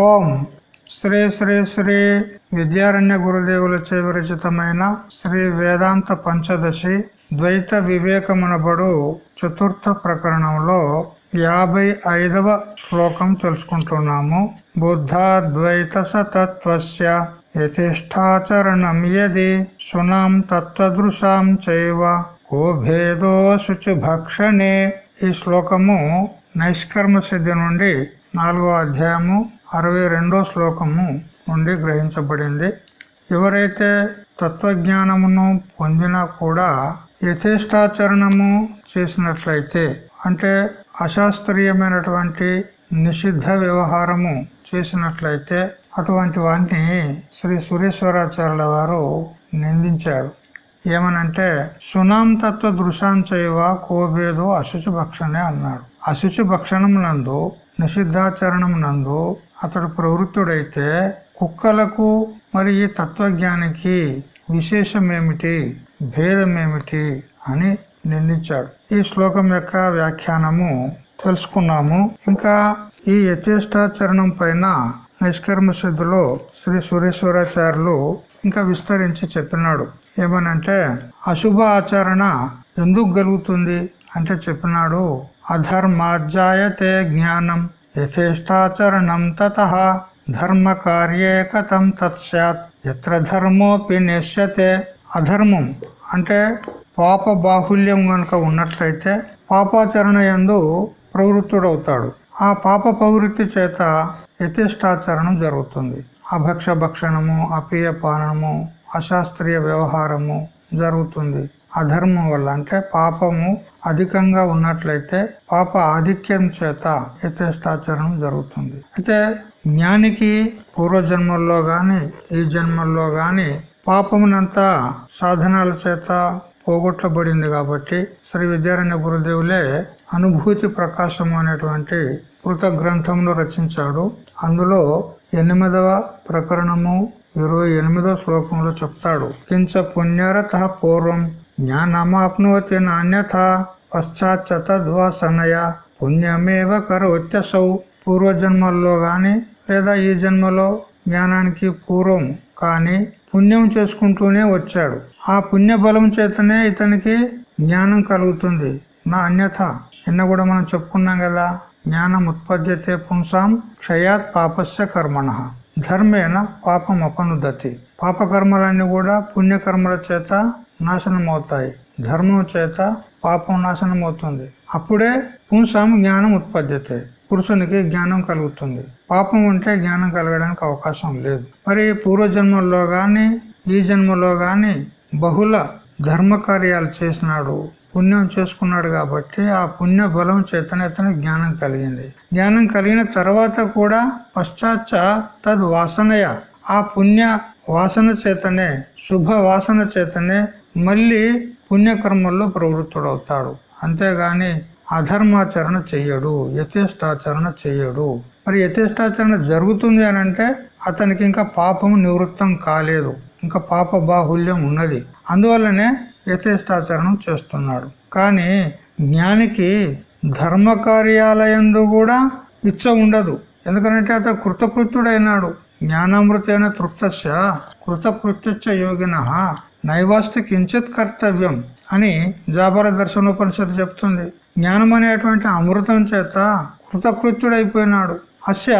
ఓం శ్రీ శ్రీ శ్రీ విద్యారణ్య గురుదేవుల విరచితమైన శ్రీ వేదాంత పంచదశి ద్వైత వివేకమునబడు చతుర్థ ప్రకరణంలో యాభై ఐదవ శ్లోకం తెలుసుకుంటున్నాము. బుద్ధాద్వైత సతత్వస్య యథిష్టాచరణం యది సునాం తత్వదృశాం చైవ కో భేదో శుచిభక్షణే ఈ శ్లోకము నైష్కర్మ సిద్ధి నుండి నాలుగో అధ్యాయము అరవై రెండో శ్లోకము నుండి గ్రహించబడింది. ఎవరైతే తత్వజ్ఞానమును పొందినా కూడా యథేష్టాచరణము చేసినట్లయితే అంటే అశాస్త్రీయమైనటువంటి నిషిద్ధ వ్యవహారము చేసినట్లయితే అటువంటి వాటిని శ్రీ సురేశ్వరాచార్యుల వారు నిందించాడు ఏమనంటే సునాం తత్వ దృశాంచైవ చేయవ కోభేదో అశుచి భక్షణే అన్నాడు. అశుచి భక్షణం నందు నిషిద్ధాచరణం నందు అతడు ప్రవృత్తుడైతే కుక్కలకు మరి ఈ తత్వజ్ఞానికి విశేషం ఏమిటి భేదం ఏమిటి అని నిందించాడు. ఈ శ్లోకం యొక్క వ్యాఖ్యానము తెలుసుకున్నాము. ఇంకా ఈ యథేష్టాచరణం పైన నిష్కర్మ సిద్ధులో శ్రీ సురేశ్వరాచార్యులు ఇంకా విస్తరించి చెప్పినాడు. ఏమనంటే అశుభ ఆచరణ ఎందుకు కలుగుతుంది? అంటే చెప్పినాడు అధర్మాధ్యాయతే జ్ఞానం. యథేష్టాచరణం తత ధర్మ కార్యే కథం తత్స్యాత్ ఎత్ర ధర్మోపి నెశ్యతే అధర్మం అంటే పాప బాహుల్యం గనుక ఉన్నట్లయితే పాపాచరణ ఎందు ప్రవృత్తుడవుతాడు. ఆ పాప ప్రవృత్తి చేత యథేష్టాచరణం జరుగుతుంది. అభక్ష భక్షణము అపీయ పానము అశాస్త్రీయ వ్యవహారము జరుగుతుంది. అధర్మం వల్ల అంటే పాపము అధికంగా ఉన్నట్లయితే పాప ఆధిక్యం చేత యథేష్టాచరణం జరుగుతుంది. అయితే జ్ఞానికి పూర్వజన్మల్లో గాని ఈ జన్మల్లో గాని పాపమునంతా సాధనాల చేత పోగొట్టబడింది కాబట్టి శ్రీ విద్యారణ్య గురుదేవులే అనుభూతి ప్రకాశం అనేటువంటి కృత గ్రంథంలో రచించాడు. అందులో ఎనిమిదవ ప్రకరణము ఇరవై ఎనిమిదవ శ్లోకంలో చెప్తాడు. కించ పుణ్యరత పూర్వం జ్ఞానమాప్నోతి నాణ్యత పశ్చాచ్చ తద్వాసనయ పుణ్యమేవ కరోత్యసౌ పూర్వజన్మల్లో గాని లేదా ఈ జన్మలో జ్ఞానానికి పూర్వం కానీ పుణ్యం చేసుకుంటూనే వచ్చాడు. ఆ పుణ్య బలం చేతనే ఇతనికి జ్ఞానం కలుగుతుంది. నా అన్యథ నిన్న కూడా మనం చెప్పుకున్నాం కదా జ్ఞానం ఉత్పద్యతే పుంసాం క్షయాత్ పాపస్య కర్మణ ధర్మేన పాపం అపనుదతి పాపకర్మలన్నీ కూడా పుణ్యకర్మల చేత నాశనం అవుతాయి ధర్మం చేత పాపం నాశనం అవుతుంది అప్పుడే పుంసాం జ్ఞానం ఉత్పద్యతే. పురుషునికి జ్ఞానం కలుగుతుంది. పాపం ఉంటే జ్ఞానం కలగడానికి అవకాశం లేదు. మరి పూర్వజన్మల్లో కానీ ఈ జన్మలో కానీ బహుళ ధర్మ కార్యాలు చేసినాడు పుణ్యం చేసుకున్నాడు కాబట్టి ఆ పుణ్య బలం చేతనే జ్ఞానం కలిగింది. జ్ఞానం కలిగిన తర్వాత కూడా పశ్చాత్త తద్ వాసనయ ఆ పుణ్య వాసన చేతనే శుభ వాసన చేతనే మళ్ళీ పుణ్యకర్మల్లో ప్రవృత్తుడవుతాడు. అంతేగాని అధర్మాచరణ చెయ్యడు యథేష్టాచరణ చెయ్యడు. మరి యథేష్టాచరణ జరుగుతుంది అని అంటే అతనికి ఇంకా పాపము నివృత్తం కాలేదు. ఇంకా పాప బాహుల్యం ఉన్నది. అందువల్లనే యథేష్టాచరణం చేస్తున్నాడు. కానీ జ్ఞానికి ధర్మ కార్యాలయందు కూడా ఇచ్చ ఉండదు. ఎందుకంటే అతను కృతకృత్యుడైనాడు జ్ఞానామృతైన తృప్తస్య కృతకృత్యచ్చ యోగిన. నైవాస్తి కించిత్ కర్తవ్యం అని జాబర దర్శనోపనిషత్తు చెప్తుంది. జ్ఞానం అనేటువంటి అమృతం చేత కృతకృత్యుడైపోయినాడు. అస్య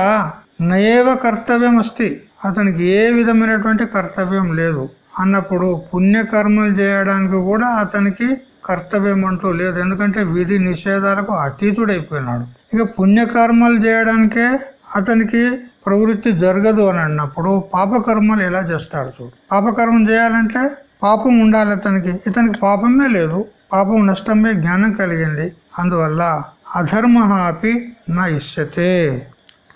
నయేవ కర్తవ్యం అస్తి అతనికి ఏ విధమైనటువంటి కర్తవ్యం లేదు. అన్నప్పుడు పుణ్యకర్మలు చేయడానికి కూడా అతనికి కర్తవ్యం అంటూ లేదు. ఎందుకంటే విధి నిషేధాలకు అతీతుడైపోయినాడు. ఇక పుణ్యకర్మలు చేయడానికే అతనికి ప్రవృత్తి జరగదు అని అన్నప్పుడు పాపకర్మలు ఎలా చేస్తాడు చూడు. పాపకర్మం చేయాలంటే పాపం ఉండాలి అతనికి. ఇతనికి పాపమే లేదు. పాపం నష్టమే జ్ఞానం కలిగింది. అందువల్ల అధర్మ అపి నా ఇష్యతే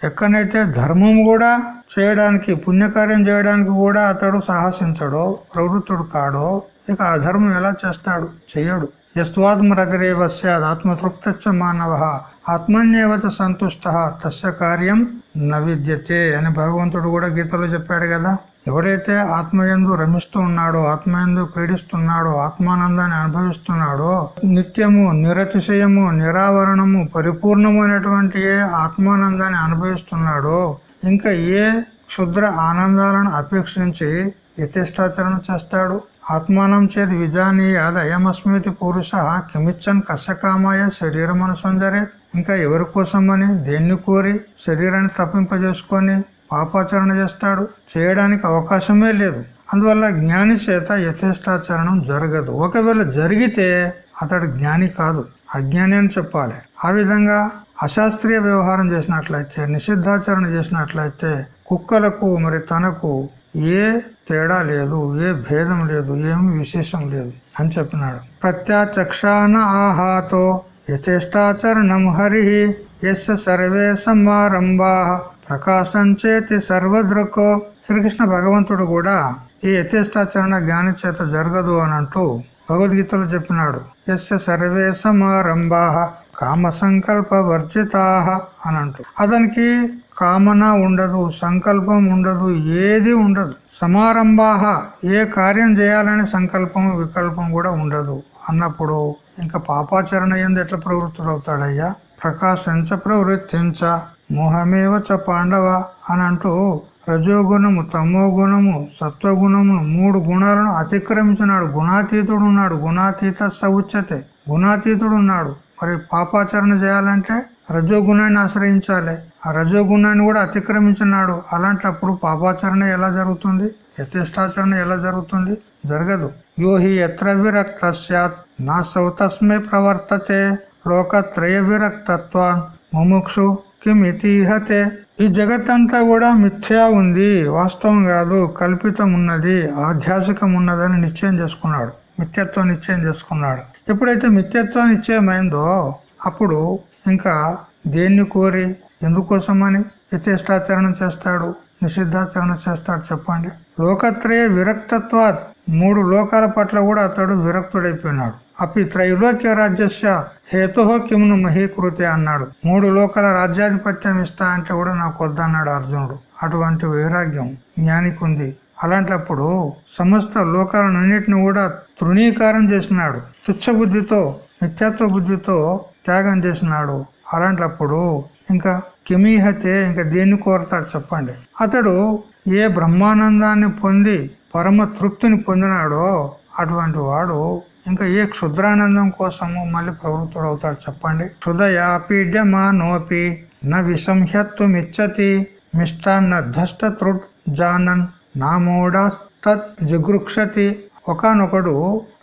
ఎక్కడైతే ధర్మం కూడా చేయడానికి పుణ్యకార్యం చేయడానికి కూడా అతడు సాహసించడో ప్రవృత్తుడు కాడో ఇక అధర్మం ఎలా చేస్తాడు? చెయ్యడు. యస్వాత్మరగరేవ సద్ ఆత్మతృప్త మానవ. ఆత్మన్యేవత సంతుష్ట. తస్య కార్యం నవిద్యతే అని భగవంతుడు కూడా గీతలో చెప్పాడు కదా. ఎవడైతే ఆత్మయందు రమిస్తూ ఉన్నాడో ఆత్మయందు క్రీడిస్తున్నాడో ఆత్మానందాన్ని అనుభవిస్తున్నాడో నిత్యము నిరతిశయము నిరావరణము పరిపూర్ణమైనటువంటి ఏ ఆత్మానందాన్ని అనుభవిస్తున్నాడో ఇంకా ఏ క్షుద్ర ఆనందాలను అపేక్షించి యథేష్టాచరణ చేస్తాడు? ఆత్మానం చేతి విజానీయాద అయమస్మృతి పురుష కిమిచ్చన్ కష్టకామాయ శరీరం అనుసందరే ఇంకా ఎవరి కోసమని? దేన్ని కోరి? శరీరాన్ని తప్పింపజేసుకొని పాపాచరణ చేస్తాడు. చేయడానికి అవకాశమే లేదు. అందువల్ల జ్ఞాని చేత యథేష్టాచరణం జరగదు. ఒకవేళ జరిగితే అతడు జ్ఞాని కాదు. అజ్ఞాని అని చెప్పాలి. ఆ విధంగా అశాస్త్రీయ వ్యవహారం చేసినట్లయితే నిషిద్ధాచరణ చేసినట్లయితే కుక్కలకు మరి తనకు ఏ తేడా లేదు ఏ భేదం లేదు ఏమి విశేషం లేదు అని చెప్పినాడు. ప్రత్యాచక్షాన ఆహాతో యథేష్టాచరణం హరి ఎస్ సర్వే సమారంభా ప్రకాశం చేతి సర్వదృకో శ్రీకృష్ణ భగవంతుడు కూడా ఈ యథేష్టాచరణ జ్ఞాని చేత జరగదు అని అంటూ భగవద్గీతలో చెప్పినాడు. ఎస్ సర్వే సమారంభా కామ సంకల్ప వర్జితా అని అంటూ అతనికి కామన ఉండదు సంకల్పం ఉండదు ఏది ఉండదు. సమారంభాహ ఏ కార్యం చేయాలనే సంకల్పం వికల్పం కూడా ఉండదు. అన్నప్పుడు ఇంకా పాపాచరణ ఎందు ఎట్లా ప్రవృత్తుడవుతాడయ్యా? ప్రకాశించ ప్రవృత్తించ మోహమేవ చ పాండవ అని అంటూ రజోగుణము తమో గుణము సత్వగుణము మూడు గుణాలను అతిక్రమించినాడు. గుణాతీతుడు ఉన్నాడు. గుణాతీత సౌచ్యతే గుణాతీతుడు ఉన్నాడు. మరి పాపాచరణ చేయాలంటే రజోగుణాన్ని ఆశ్రయించాలి. ఆ రజోగుణాన్ని కూడా అతిక్రమించున్నాడు అలాంటప్పుడు పాపాచరణ ఎలా జరుగుతుంది? యథేష్టాచరణ ఎలా జరుగుతుంది? జరగదు. యోహి ఎత్ర విరక్త సత్ నా సౌతస్మే ప్రవర్తతే. లోకత్రయ విరక్తత్వాన్. ముముక్షు. కిమితిహతే ఈ జగత్తంతా కూడా మిథ్యా ఉంది. వాస్తవం కాదు కల్పితం ఉన్నది ఆధ్యాసికం ఉన్నదని నిశ్చయం చేసుకున్నాడు. మిథ్యత్వం నిశ్చయం చేసుకున్నాడు. ఎప్పుడైతే మిథ్యత్వం నిశ్చయమైందో అప్పుడు ఇంకా దేన్ని కోరి ఎందుకోసమని యథేష్టాచరణ చేస్తాడు నిషిద్ధాచరణ చేస్తాడు చెప్పండి? లోకత్రయ విరక్తత్వాత్. మూడు లోకాల పట్ల కూడా అతడు విరక్తుడైపోయినాడు. అప్పి త్రైలోక్య రాజ్యస్య హేతుహో కిమ్ను మహీకృతి అన్నాడు. మూడు లోకాల రాజ్యాధిపత్యం ఇస్తా అంటే కూడా నాకు వద్దన్నాడు అర్జునుడు. అటువంటి వైరాగ్యం జ్ఞానికి ఉంది అలాంటప్పుడు సమస్త లోకాలన్నింటిని కూడా తృణీకారం చేసినాడు. తుచ్చ బుద్ధితో నిత్యత్వ బుద్ధితో త్యాగం చేసినాడు. అలాంటప్పుడు ఇంకా కిమీహతే ఇంకా దేన్ని కోరతాడు చెప్పండి. అతడు ఏ బ్రహ్మానందాన్ని పొంది పరమ తృప్తిని పొందినాడో అటువంటి వాడు ఇంకా ఏ క్షుద్రానందం కోసము మళ్ళీ ప్రవృత్తుడు అవుతాడు చెప్పండి. క్షుదయాపీడ్యమానోపి న విసంహ్యత్వమిచ్చతి మిష్టాన్న ధష్ట తృట్ జానన్ నామోడా తత్ జిగృక్షతి ఒకనొకడు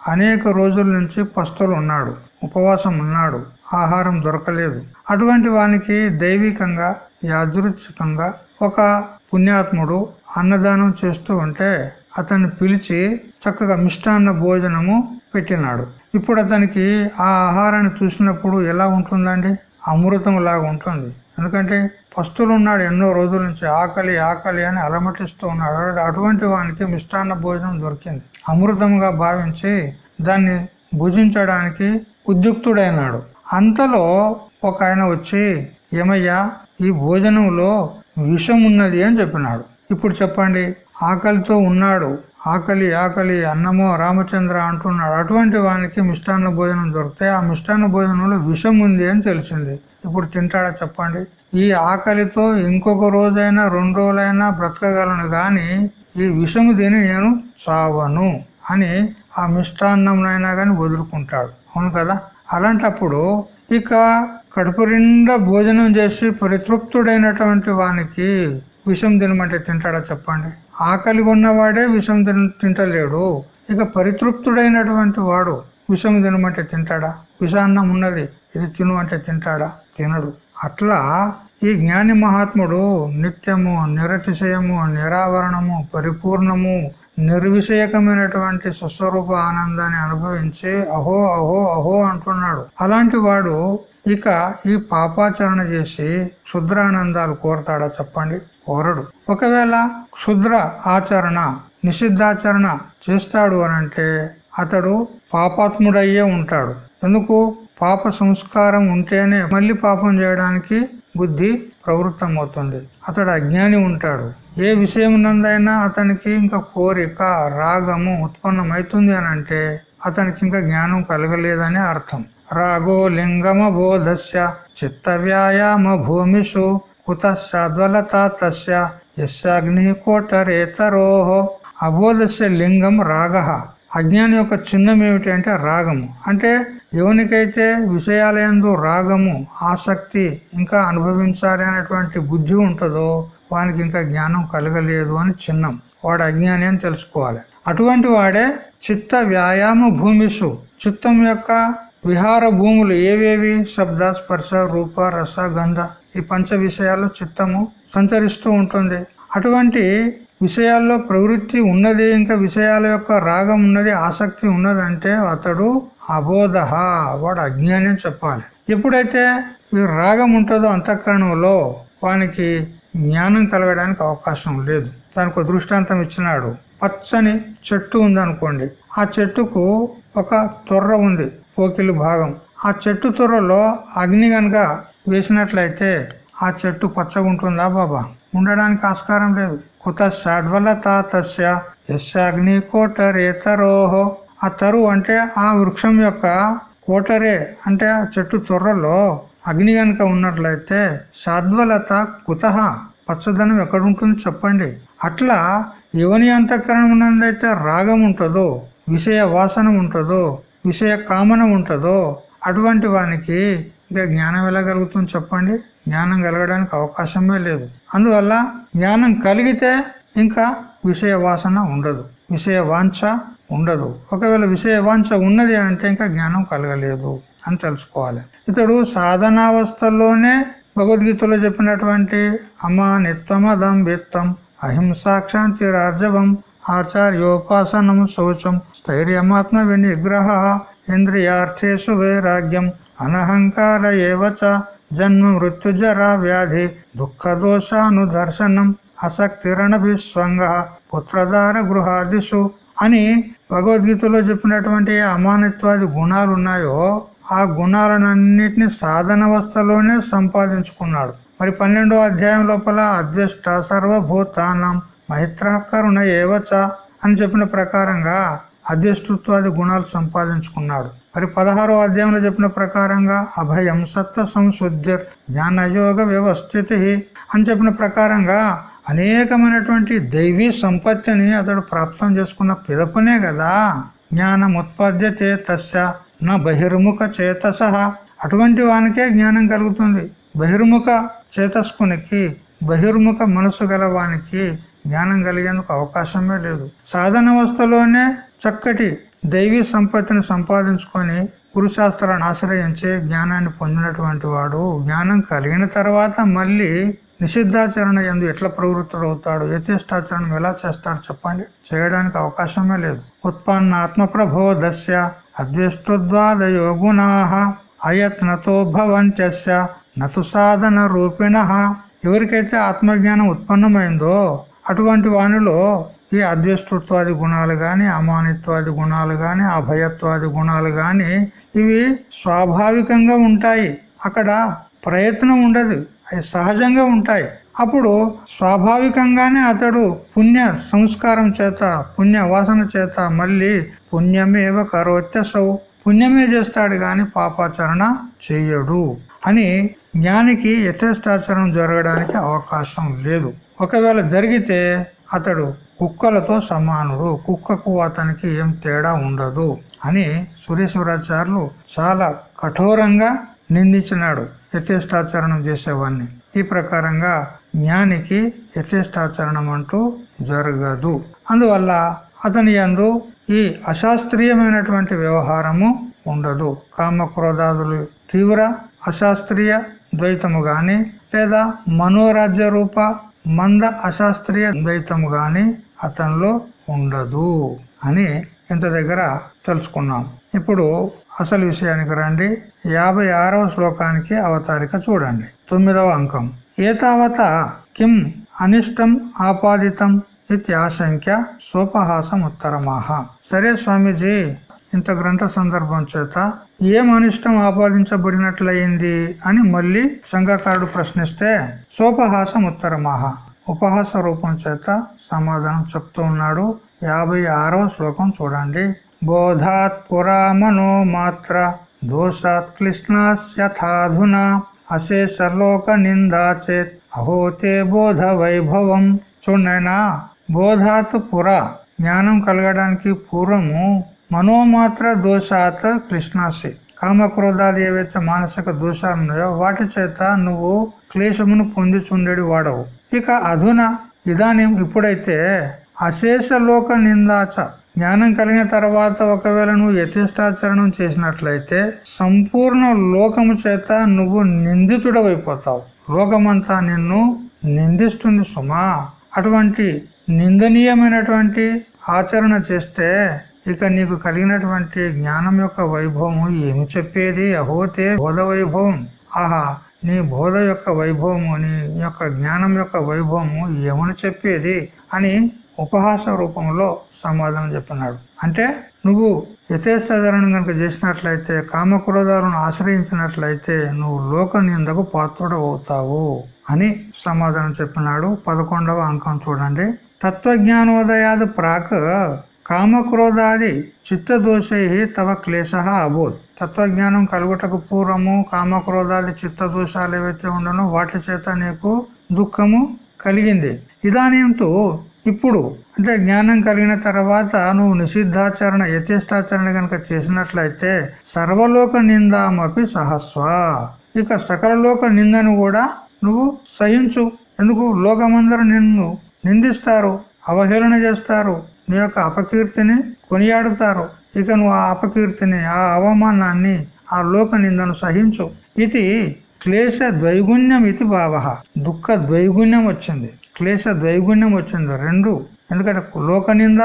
అనేక రోజుల నుంచి పస్తులు ఉన్నాడు ఉపవాసం ఉన్నాడు ఆహారం దొరకలేదు. అటువంటి వానికి దైవికంగా యాదృచ్ఛికంగా ఒక పుణ్యాత్ముడు అన్నదానం చేస్తూ ఉంటే అతన్ని పిలిచి చక్కగా మిష్టాన్న భోజనము పెట్టినాడు. ఇప్పుడు అతనికి ఆ ఆహారాన్ని చూసినప్పుడు ఎలా ఉంటుందండి? అమృతం లాగా ఉంటుంది. ఎందుకంటే పస్తులు ఉన్నాడు ఎన్నో రోజుల నుంచి ఆకలి ఆకలి అని అలమటిస్తూ ఉన్నాడు. అటువంటి వానికి మిష్టాన్న భోజనం దొరికింది. అమృతంగా భావించి దాన్ని భుజించడానికి ఉద్యుక్తుడైనాడు. అంతలో ఒక ఆయన వచ్చి ఏమయ్యా ఈ భోజనంలో విషం ఉన్నది అని చెప్పినాడు. ఇప్పుడు చెప్పండి ఆకలితో ఉన్నాడు. ఆకలి ఆకలి అన్నమో రామచంద్ర అంటున్నాడు. అటువంటి వానికి మిష్టాన్న భోజనం దొరికితే ఆ మిష్టాన్న భోజనంలో విషం ఉంది అని తెలిసింది. ఇప్పుడు తింటాడా చెప్పండి? ఈ ఆకలితో ఇంకొక రోజైనా రెండు రోజులైనా బ్రతకగలను గాని ఈ విషము తిని నేను చావను అని ఆ మిష్టాన్నంనైనా కానీ వదులుకుంటాడు. అవును కదా? అలాంటప్పుడు ఇక కడుపు నిండా భోజనం చేసి పరితృప్తుడైనటువంటి వానికి విషం తినమంటే తింటాడా చెప్పండి? ఆకలి ఉన్నవాడే విషం తిన తింటలేడు. ఇక పరితృప్తుడైనటువంటి వాడు విషం తినమంటే తింటాడా? విషాన్నం ఉన్నది ఇది తిను అంటే తింటాడా? తినడు. అట్లా ఈ జ్ఞాని మహాత్ముడు నిత్యము నిరతిశయము నిరావరణము పరిపూర్ణము నిర్విషయకమైనటువంటి స్వస్వరూప ఆనందాన్ని అనుభవించి అహో అహో అహో అంటున్నాడు. అలాంటి వాడు ఇక ఈ పాపాచరణ చేసి క్షుద్రానందాలు కోరతాడా చెప్పండి? కోరడు. ఒకవేళ క్షుద్ర ఆచరణ నిషిద్ధాచరణ చేస్తాడు అనంటే అతడు పాపాత్ముడయ్యే ఉంటాడు. ఎందుకు? పాప సంస్కారం ఉంటేనే మళ్ళీ పాపం చేయడానికి బుద్ధి ప్రవృత్తమవుతుంది. అతడు అజ్ఞాని ఉంటాడు. ఏ విషయం నందైనా అతనికి ఇంకా కోరిక రాగము ఉత్పన్నమవుతుంది అని అంటే అతనికి ఇంకా జ్ఞానం కలగలేదని అర్థం. రాగో లింగమ బోధస్య చిత్త వ్యాయామ భూమిషు కుత సద్వలత తస్య యస్యాగ్ని కోటరేతరోహో అబోధస్య లింగం రాగ అజ్ఞాని యొక్క చిహ్నం ఏమిటి అంటే రాగము। అంటే ఎవనికైతే విషయాలయందు రాగము ఆసక్తి ఇంకా అనుభవించాలి అనేటువంటి బుద్ధి ఉంటుందో వానికి ఇంకా జ్ఞానం కలగలేదు అని చిహ్నం। వాడు అజ్ఞాని అని తెలుసుకోవాలి। అటువంటి వాడే చిత్త వ్యాయామ భూమిసు చిత్తం యొక్క విహార భూములు ఏవేవి? శబ్ద స్పర్శ రూప రస గంధ। ఈ పంచ విషయాల్లో చిత్తము సంచరిస్తూ ఉంటుంది. అటువంటి విషయాల్లో ప్రవృత్తి ఉన్నది ఇంకా విషయాల యొక్క రాగం ఉన్నది ఆసక్తి ఉన్నదంటే అతడు అబోధ వాడు అజ్ఞాని అని చెప్పాలి. ఎప్పుడైతే ఈ రాగం ఉంటుందో అంతఃకరణంలో వానికి జ్ఞానం కలగడానికి అవకాశం లేదు. దానికి ఒక దృష్టాంతం ఇచ్చినాడు. పచ్చని చెట్టు ఉందనుకోండి. ఆ చెట్టుకు ఒక తొర్ర ఉంది పోకిలు భాగం. ఆ చెట్టు తొర్రలో అగ్ని కనుక వేసినట్లయితే ఆ చెట్టు పచ్చగా ఉంటుందా బాబా? ఉండడానికి ఆస్కారం లేదు. కుత షడ్వలత తస్య కోటరే కోటరేతరోహో ఆ తరు అంటే ఆ వృక్షం యొక్క కోటరే అంటే ఆ చెట్టు తొర్రలో అగ్ని కనుక ఉన్నట్లయితే షాద్వలత కుత. పచ్చదనం ఎక్కడుంటుంది చెప్పండి. అట్లా ఎవని అంతఃకరణం ఉన్నదైతే రాగం ఉంటుందో విషయ వాసన ఉంటుందో విషయ కామన ఉంటుందో అటువంటి వానికి ఇంకా జ్ఞానం ఎలా కలుగుతుంది చెప్పండి. జ్ఞానం కలగడానికి అవకాశమే లేదు. అందువల్ల జ్ఞానం కలిగితే ఇంకా విషయ వాసన ఉండదు. విషయ వాంఛ ఉండదు. ఒకవేళ విషయ వాంఛ ఉన్నది అంటే ఇంకా జ్ఞానం కలగలేదు అని తెలుసుకోవాలి. ఇతడు సాధనావస్థల్లోనే భగవద్గీతలో చెప్పినటువంటి అమానిత్వమదం విత్తం అహింసాక్షాంతి రాజవం ఆచార్యోపాసనం శౌచం స్థైర్యమాత్మ వినిగ్రహ ఇంద్రియార్థేషు వైరాగ్యం అనహంకార ఏవచ జన్మ మృత్యుజరా వ్యాధి దుఃఖ దోషానుదర్శనం అసక్తిరణభిస్వంగ పుత్రధార గృహాదిషు అని భగవద్గీతలో చెప్పినటువంటి అమానిత్వాది గుణాలు ఉన్నాయో ఆ గుణాలన్నింటినీ సాధనవస్థలోనే సంపాదించుకున్నాడు. మరి పన్నెండో అధ్యాయం లోపల అద్వేష్ట సర్వభూతానం మహిత్ర కరుణ ఏవచ అని చెప్పిన ప్రకారంగా అధ్యష్టత్వాది గుణాలు సంపాదించుకున్నాడు. మరి పదహారో అధ్యాయంలో చెప్పిన ప్రకారంగా అభయం సత్త సంశుద్ధి జ్ఞానయోగ వ్యవస్థితి అని చెప్పిన ప్రకారంగా అనేకమైనటువంటి దైవీ సంపత్తిని అతడు ప్రాప్తం చేసుకున్న పిదపనే కదా. జ్ఞానం ఉత్పద్యతే తస్య నా బహిర్ముఖ చేతస. అటువంటి వానికే జ్ఞానం కలుగుతుంది. బహిర్ముఖ చేతస్కునికి బహిర్ముఖ మనసు గలవానికి జ్ఞానం కలిగేందుకు అవకాశమే లేదు. సాధనవస్థలోనే చక్కటి దైవీ సంపత్తిని సంపాదించుకొని గురుశాస్త్రాన్ని ఆశ్రయించి జ్ఞానాన్ని పొందినటువంటి వాడు జ్ఞానం కలిగిన తర్వాత మళ్ళీ నిషిద్ధాచరణ ఎందు ఎట్లా ప్రవృత్తుడవుతాడు యథేష్టాచరణం ఎలా చేస్తాడు చెప్పండి. చేయడానికి అవకాశమే లేదు. ఉత్పన్న ఆత్మ ప్రబోధస్య అద్వేష్టోద్వాదయో గుణా అయత్నతో భవంత్యస్య నతు సాధన రూపిణ. ఎవరికైతే ఆత్మజ్ఞానం ఉత్పన్నమైందో అటువంటి వానిలో ఈ అద్వేష్టత్వాది గుణాలు కానీ అమానిత్వాది గుణాలు కానీ అభయత్వాది గుణాలు కానీ ఇవి స్వాభావికంగా ఉంటాయి. అక్కడ ప్రయత్నం ఉండదు. అవి సహజంగా ఉంటాయి. అప్పుడు స్వాభావికంగానే అతడు పుణ్య సంస్కారం చేత పుణ్య వాసన చేత మళ్ళీ పుణ్యమేవ కరోత్యసౌ పుణ్యమే చేస్తాడు గాని పాపాచరణ చెయ్యడు అని జ్ఞానికి యథేష్టాచరణ జరగడానికి అవకాశం లేదు. ఒకవేళ జరిగితే అతడు కుక్కలతో సమానుడు. కుక్కకు అతనికి ఏం తేడా ఉండదు అని సురేశ్వరాచార్యులు చాలా కఠోరంగా నిందించినాడు. యథేష్టాచరణం చేసేవాడిని ఈ ప్రకారంగా జ్ఞానికి యథేష్టాచరణం అంటూ జరగదు. అందువల్ల అతని యందు ఈ అశాస్త్రీయమైనటువంటి వ్యవహారము ఉండదు. కామక్రోధాదులు తీవ్ర అశాస్త్రీయ ద్వైతము గాని లేదా మనోరాజ్య రూప మంద అశాస్త్రీయ ద్వైతము గాని అతనిలో ఉండదు అని ఇంత దగ్గర తెలుసుకున్నాం. ఇప్పుడు అసలు విషయానికి రండి. యాభై ఆరవ శ్లోకానికి అవతారిక చూడండి. తొమ్మిదవ అంకం. ఏతావత కిం అనిష్టం ఆపాదితం ఇది ఆశంక్య సోపహాసం ఉత్తరమాహ సరే స్వామీజీ ఇంత గ్రంథ సందర్భం చేత ఏం అనిష్టం ఆపాదించబడినట్లయింది అని మళ్ళీ సంఘకారుడు ప్రశ్నిస్తే సోపహాసం ఉత్తరమాహ. ఉపహాస రూపం చేత సమాధానం చెప్తూ ఉన్నాడు. యాభై ఆరవ శ్లోకం చూడండి. బోధాత్ పురా మనో మాత్ర దోషాత్ క్లిష్ణాధునా అశేషలోక నిందా చేత్ అహోతే బోధ వైభవం. చూడైనా బోధాత్ పురా జ్ఞానం కలగడానికి పూర్వము మనోమాత్ర దోషాత్ కృష్ణాసి. కామక్రోధాలు ఏవైతే మానసిక దోషాలు ఉన్నాయో వాటి చేత నువ్వు క్లేశమును పొందుచుండేది వాడవు. ఇక అధున ఇదానీ ఇప్పుడైతే అశేష లోక నిందాచ. జ్ఞానం కలిగిన తర్వాత ఒకవేళ నువ్వు యథేష్టాచరణం చేసినట్లయితే సంపూర్ణ లోకము చేత నువ్వు నిందితుడవైపోతావు. లోకమంతా నిన్ను నిందిస్తుంది సుమా. అటువంటి నిందనీయమైనటువంటి ఆచరణ చేస్తే ఇక నీకు కలిగినటువంటి జ్ఞానం యొక్క వైభవము ఏమి చెప్పేది? అహోతే బోధ వైభవం. ఆహా నీ బోధ యొక్క వైభవము నీ యొక్క జ్ఞానం యొక్క వైభవము ఏమని చెప్పేది? అని ఉపహాస రూపంలో సమాధానం చెప్పినాడు అంటే నువ్వు యథేష్టధరణ కనుక చేసినట్లయితే కామక్రోధాలను ఆశ్రయించినట్లయితే నువ్వు లోక నిందకు పాత్రుడు అవుతావు అని సమాధానం చెప్పినాడు పదకొండవ అంకం చూడండి. తత్వజ్ఞానోదయాది ప్రాక్ కామక్రోధాది చిత్తదోషై తవ క్లేశ అభూత్ తత్వజ్ఞానం కలుగుటకు పూర్వము కామక్రోధాది చిత్తదోషాలు ఏవైతే ఉండనో వాటి చేత నీకు దుఃఖము కలిగింది. ఇదానింతో ఇప్పుడు అంటే జ్ఞానం కలిగిన తర్వాత నువ్వు నిషిద్ధాచరణ యథేష్టాచరణ కనుక చేసినట్లయితే సర్వలోక నిందామపి సహస్వ. ఇక సకల లోక నిందను కూడా నువ్వు సహించు. ఎందుకు? లోకమందరూ నిన్ను నిందిస్తారు అవహేళన చేస్తారు నీ యొక్క అపకీర్తిని కొనియాడుతారు. ఇక నువ్వు ఆ అపకీర్తిని ఆ అవమానాన్ని ఆ లోక నిందను సహించు. ఇది క్లేశ ద్వైగుణ్యం ఇది భావ. దుఃఖ ద్వైగుణ్యం వచ్చింది. క్లేశ ద్వైగుణ్యం వచ్చింది రెండు. ఎందుకంటే లోక నింద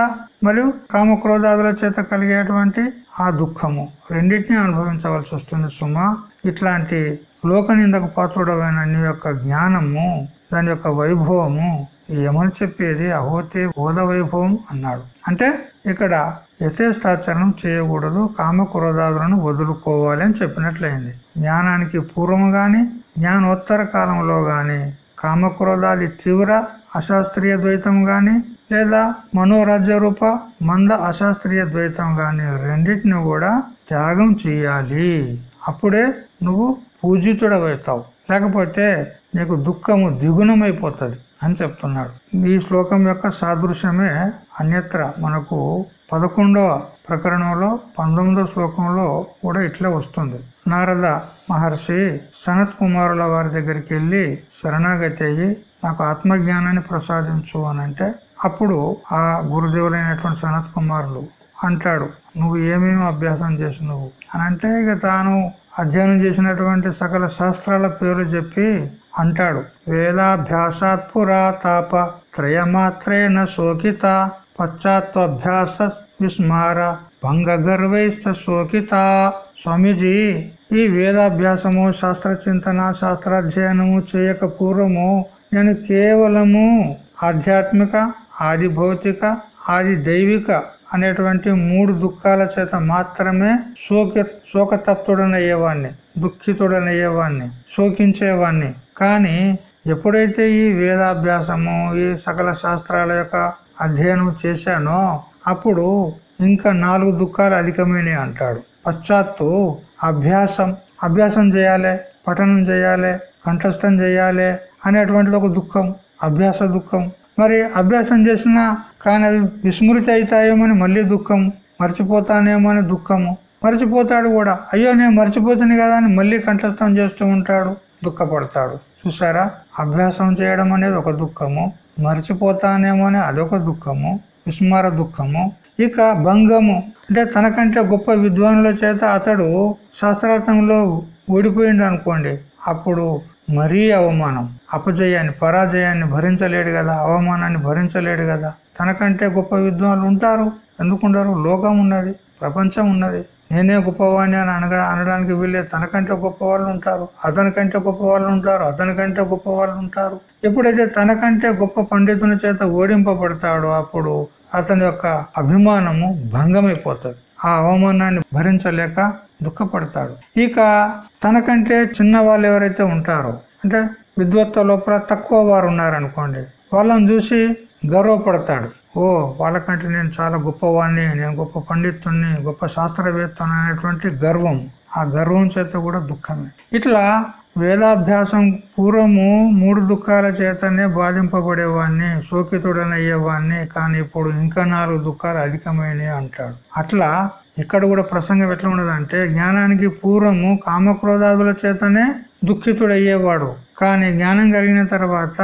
మరియు కామక్రోధాదుల చేత కలిగేటువంటి ఆ దుఃఖము రెండింటినీ అనుభవించవలసి వస్తుంది సుమ. ఇట్లాంటి లోక నిందకు పాత్రుడమైన నీ యొక్క జ్ఞానము దాని యొక్క వైభవము ఏమని చెప్పేది అహోతే బోధ వైభవం అన్నాడు. అంటే ఇక్కడ యథేష్టాచరణం చేయకూడదు కామక్రోధాదులను వదులుకోవాలి అని చెప్పినట్లయింది. జ్ఞానానికి పూర్వము గాని జ్ఞానోత్తర కాలంలో గాని కామక్రోధాది తీవ్ర అశాస్త్రీయ ద్వైతం గాని లేదా మనోరాజ్య రూప మంద అశాస్త్రీయ ద్వైతం గాని రెండింటిని కూడా త్యాగం చేయాలి. అప్పుడే నువ్వు పూజితుడవైతావు. లేకపోతే నీకు దుఃఖము ద్విగుణమైపోతుంది అని చెప్తున్నాడు. ఈ శ్లోకం యొక్క సాదృశ్యమే అన్యత్ర. మనకు పదకొండవ ప్రకరణంలో పంతొమ్మిదవ శ్లోకంలో కూడా ఇట్లా వస్తుంది. నారద మహర్షి సనత్ కుమారుల వారి దగ్గరికి వెళ్ళి శరణాగతి అయ్యి నాకు ఆత్మజ్ఞానాన్ని ప్రసాదించు అని అంటే అప్పుడు ఆ గురుదేవులైనటువంటి సనత్ కుమారులు అంటాడు నువ్వు ఏమేమి అభ్యాసం చేసి నువ్వు అని అంటే ఇక తాను అధ్యయనం చేసినటువంటి సకల శాస్త్రాల పేర్లు చెప్పి అంటాడు. వేదాభ్యాసాత్పుర తాప త్రయమాత్రేణ శోకిత పశ్చాత్వభ్యాస విస్మార భంగ గర్వైస్త శోకిత. స్వామీజీ ఈ వేదాభ్యాసము శాస్త్ర చింతన శాస్త్రాధ్యయనము చేయక పూర్వము నేను కేవలము ఆధ్యాత్మిక ఆది భౌతిక ఆది దైవిక అనేటువంటి మూడు దుఃఖాల చేత మాత్రమే శోక శోకతప్తుడనయ్యేవాణ్ణి దుఃఖితుడనయ్యేవాణ్ణి శోకించేవాణ్ణి. కానీ ఎప్పుడైతే ఈ వేదాభ్యాసము ఈ సకల శాస్త్రాల యొక్క అధ్యయనం చేశానో అప్పుడు ఇంకా నాలుగు దుఃఖాలు అధికమైనవి అంటాడు. పశ్చాత్తు అభ్యాసం అభ్యాసం చేయాలి పఠనం చేయాలి కంఠస్థం చేయాలి అనేటువంటిది ఒక దుఃఖం అభ్యాస దుఃఖం. మరి అభ్యాసం చేసినా కానీ అవి విస్మృతి అవుతాయేమని మళ్ళీ దుఃఖం మర్చిపోతానేమో అని దుఃఖము. మర్చిపోతాడు కూడా. అయ్యో నేను మర్చిపోతుంది కదా అని మళ్ళీ కంఠస్థం చేస్తూ ఉంటాడు దుఃఖపడతాడు. చూసారా? అభ్యాసం చేయడం అనేది ఒక దుఃఖము. మర్చిపోతానేమో అని అదొక దుఃఖము. విస్మర దుఃఖము. ఇక భంగము. అంటే తనకంటే గొప్ప విద్వానుల చేత అతడు శాస్త్రార్థంలో ఓడిపోయిండు అనుకోండి అప్పుడు మరీ అవమానం. అపజయాన్ని పరాజయాన్ని భరించలేడు కదా. అవమానాన్ని భరించలేడు కదా. తనకంటే గొప్ప విద్వానులు ఉంటారు. ఎందుకుంటారు లోకం ఉన్నది. ప్రపంచం ఉన్నది. నేనే గొప్పవాణి అని అనగా అనడానికి వీళ్ళే తనకంటే గొప్ప వాళ్ళు ఉంటారు. అతనికంటే గొప్ప వాళ్ళు ఉంటారు. అతనికంటే గొప్ప వాళ్ళు ఉంటారు. ఎప్పుడైతే తనకంటే గొప్ప పండితుని చేత ఓడింపబడతాడో అప్పుడు అతని యొక్క అభిమానము భంగమైపోతుంది. ఆ అవమానాన్ని భరించలేక దుఃఖపడతాడు. ఇక తనకంటే చిన్న వాళ్ళు ఎవరైతే ఉంటారో అంటే విద్వత్త లోపల తక్కువ వారు ఉన్నారనుకోండి వాళ్ళని చూసి గర్వపడతాడు. ఓ వాళ్ళకంటే నేను చాలా గొప్పవాణ్ణి నేను గొప్ప పండితుణ్ణి గొప్ప శాస్త్రవేత్త అనేటువంటి గర్వం. ఆ గర్వం చేత కూడా దుఃఖమే. ఇట్లా వేదాభ్యాసం పూర్వము మూడు దుఃఖాల చేతనే బాధింపబడేవాడిని శోకితుడనయ్యేవాడిని కానీ ఇప్పుడు ఇంకా నాలుగు దుఃఖాలు అధికమైనవి అంటాడు. అట్లా ఇక్కడ కూడా ప్రసంగం ఎట్లా ఉండదంటే జ్ఞానానికి పూర్వము కామక్రోధాదుల చేతనే దుఃఖితుడయ్యేవాడు. కానీ జ్ఞానం కలిగిన తర్వాత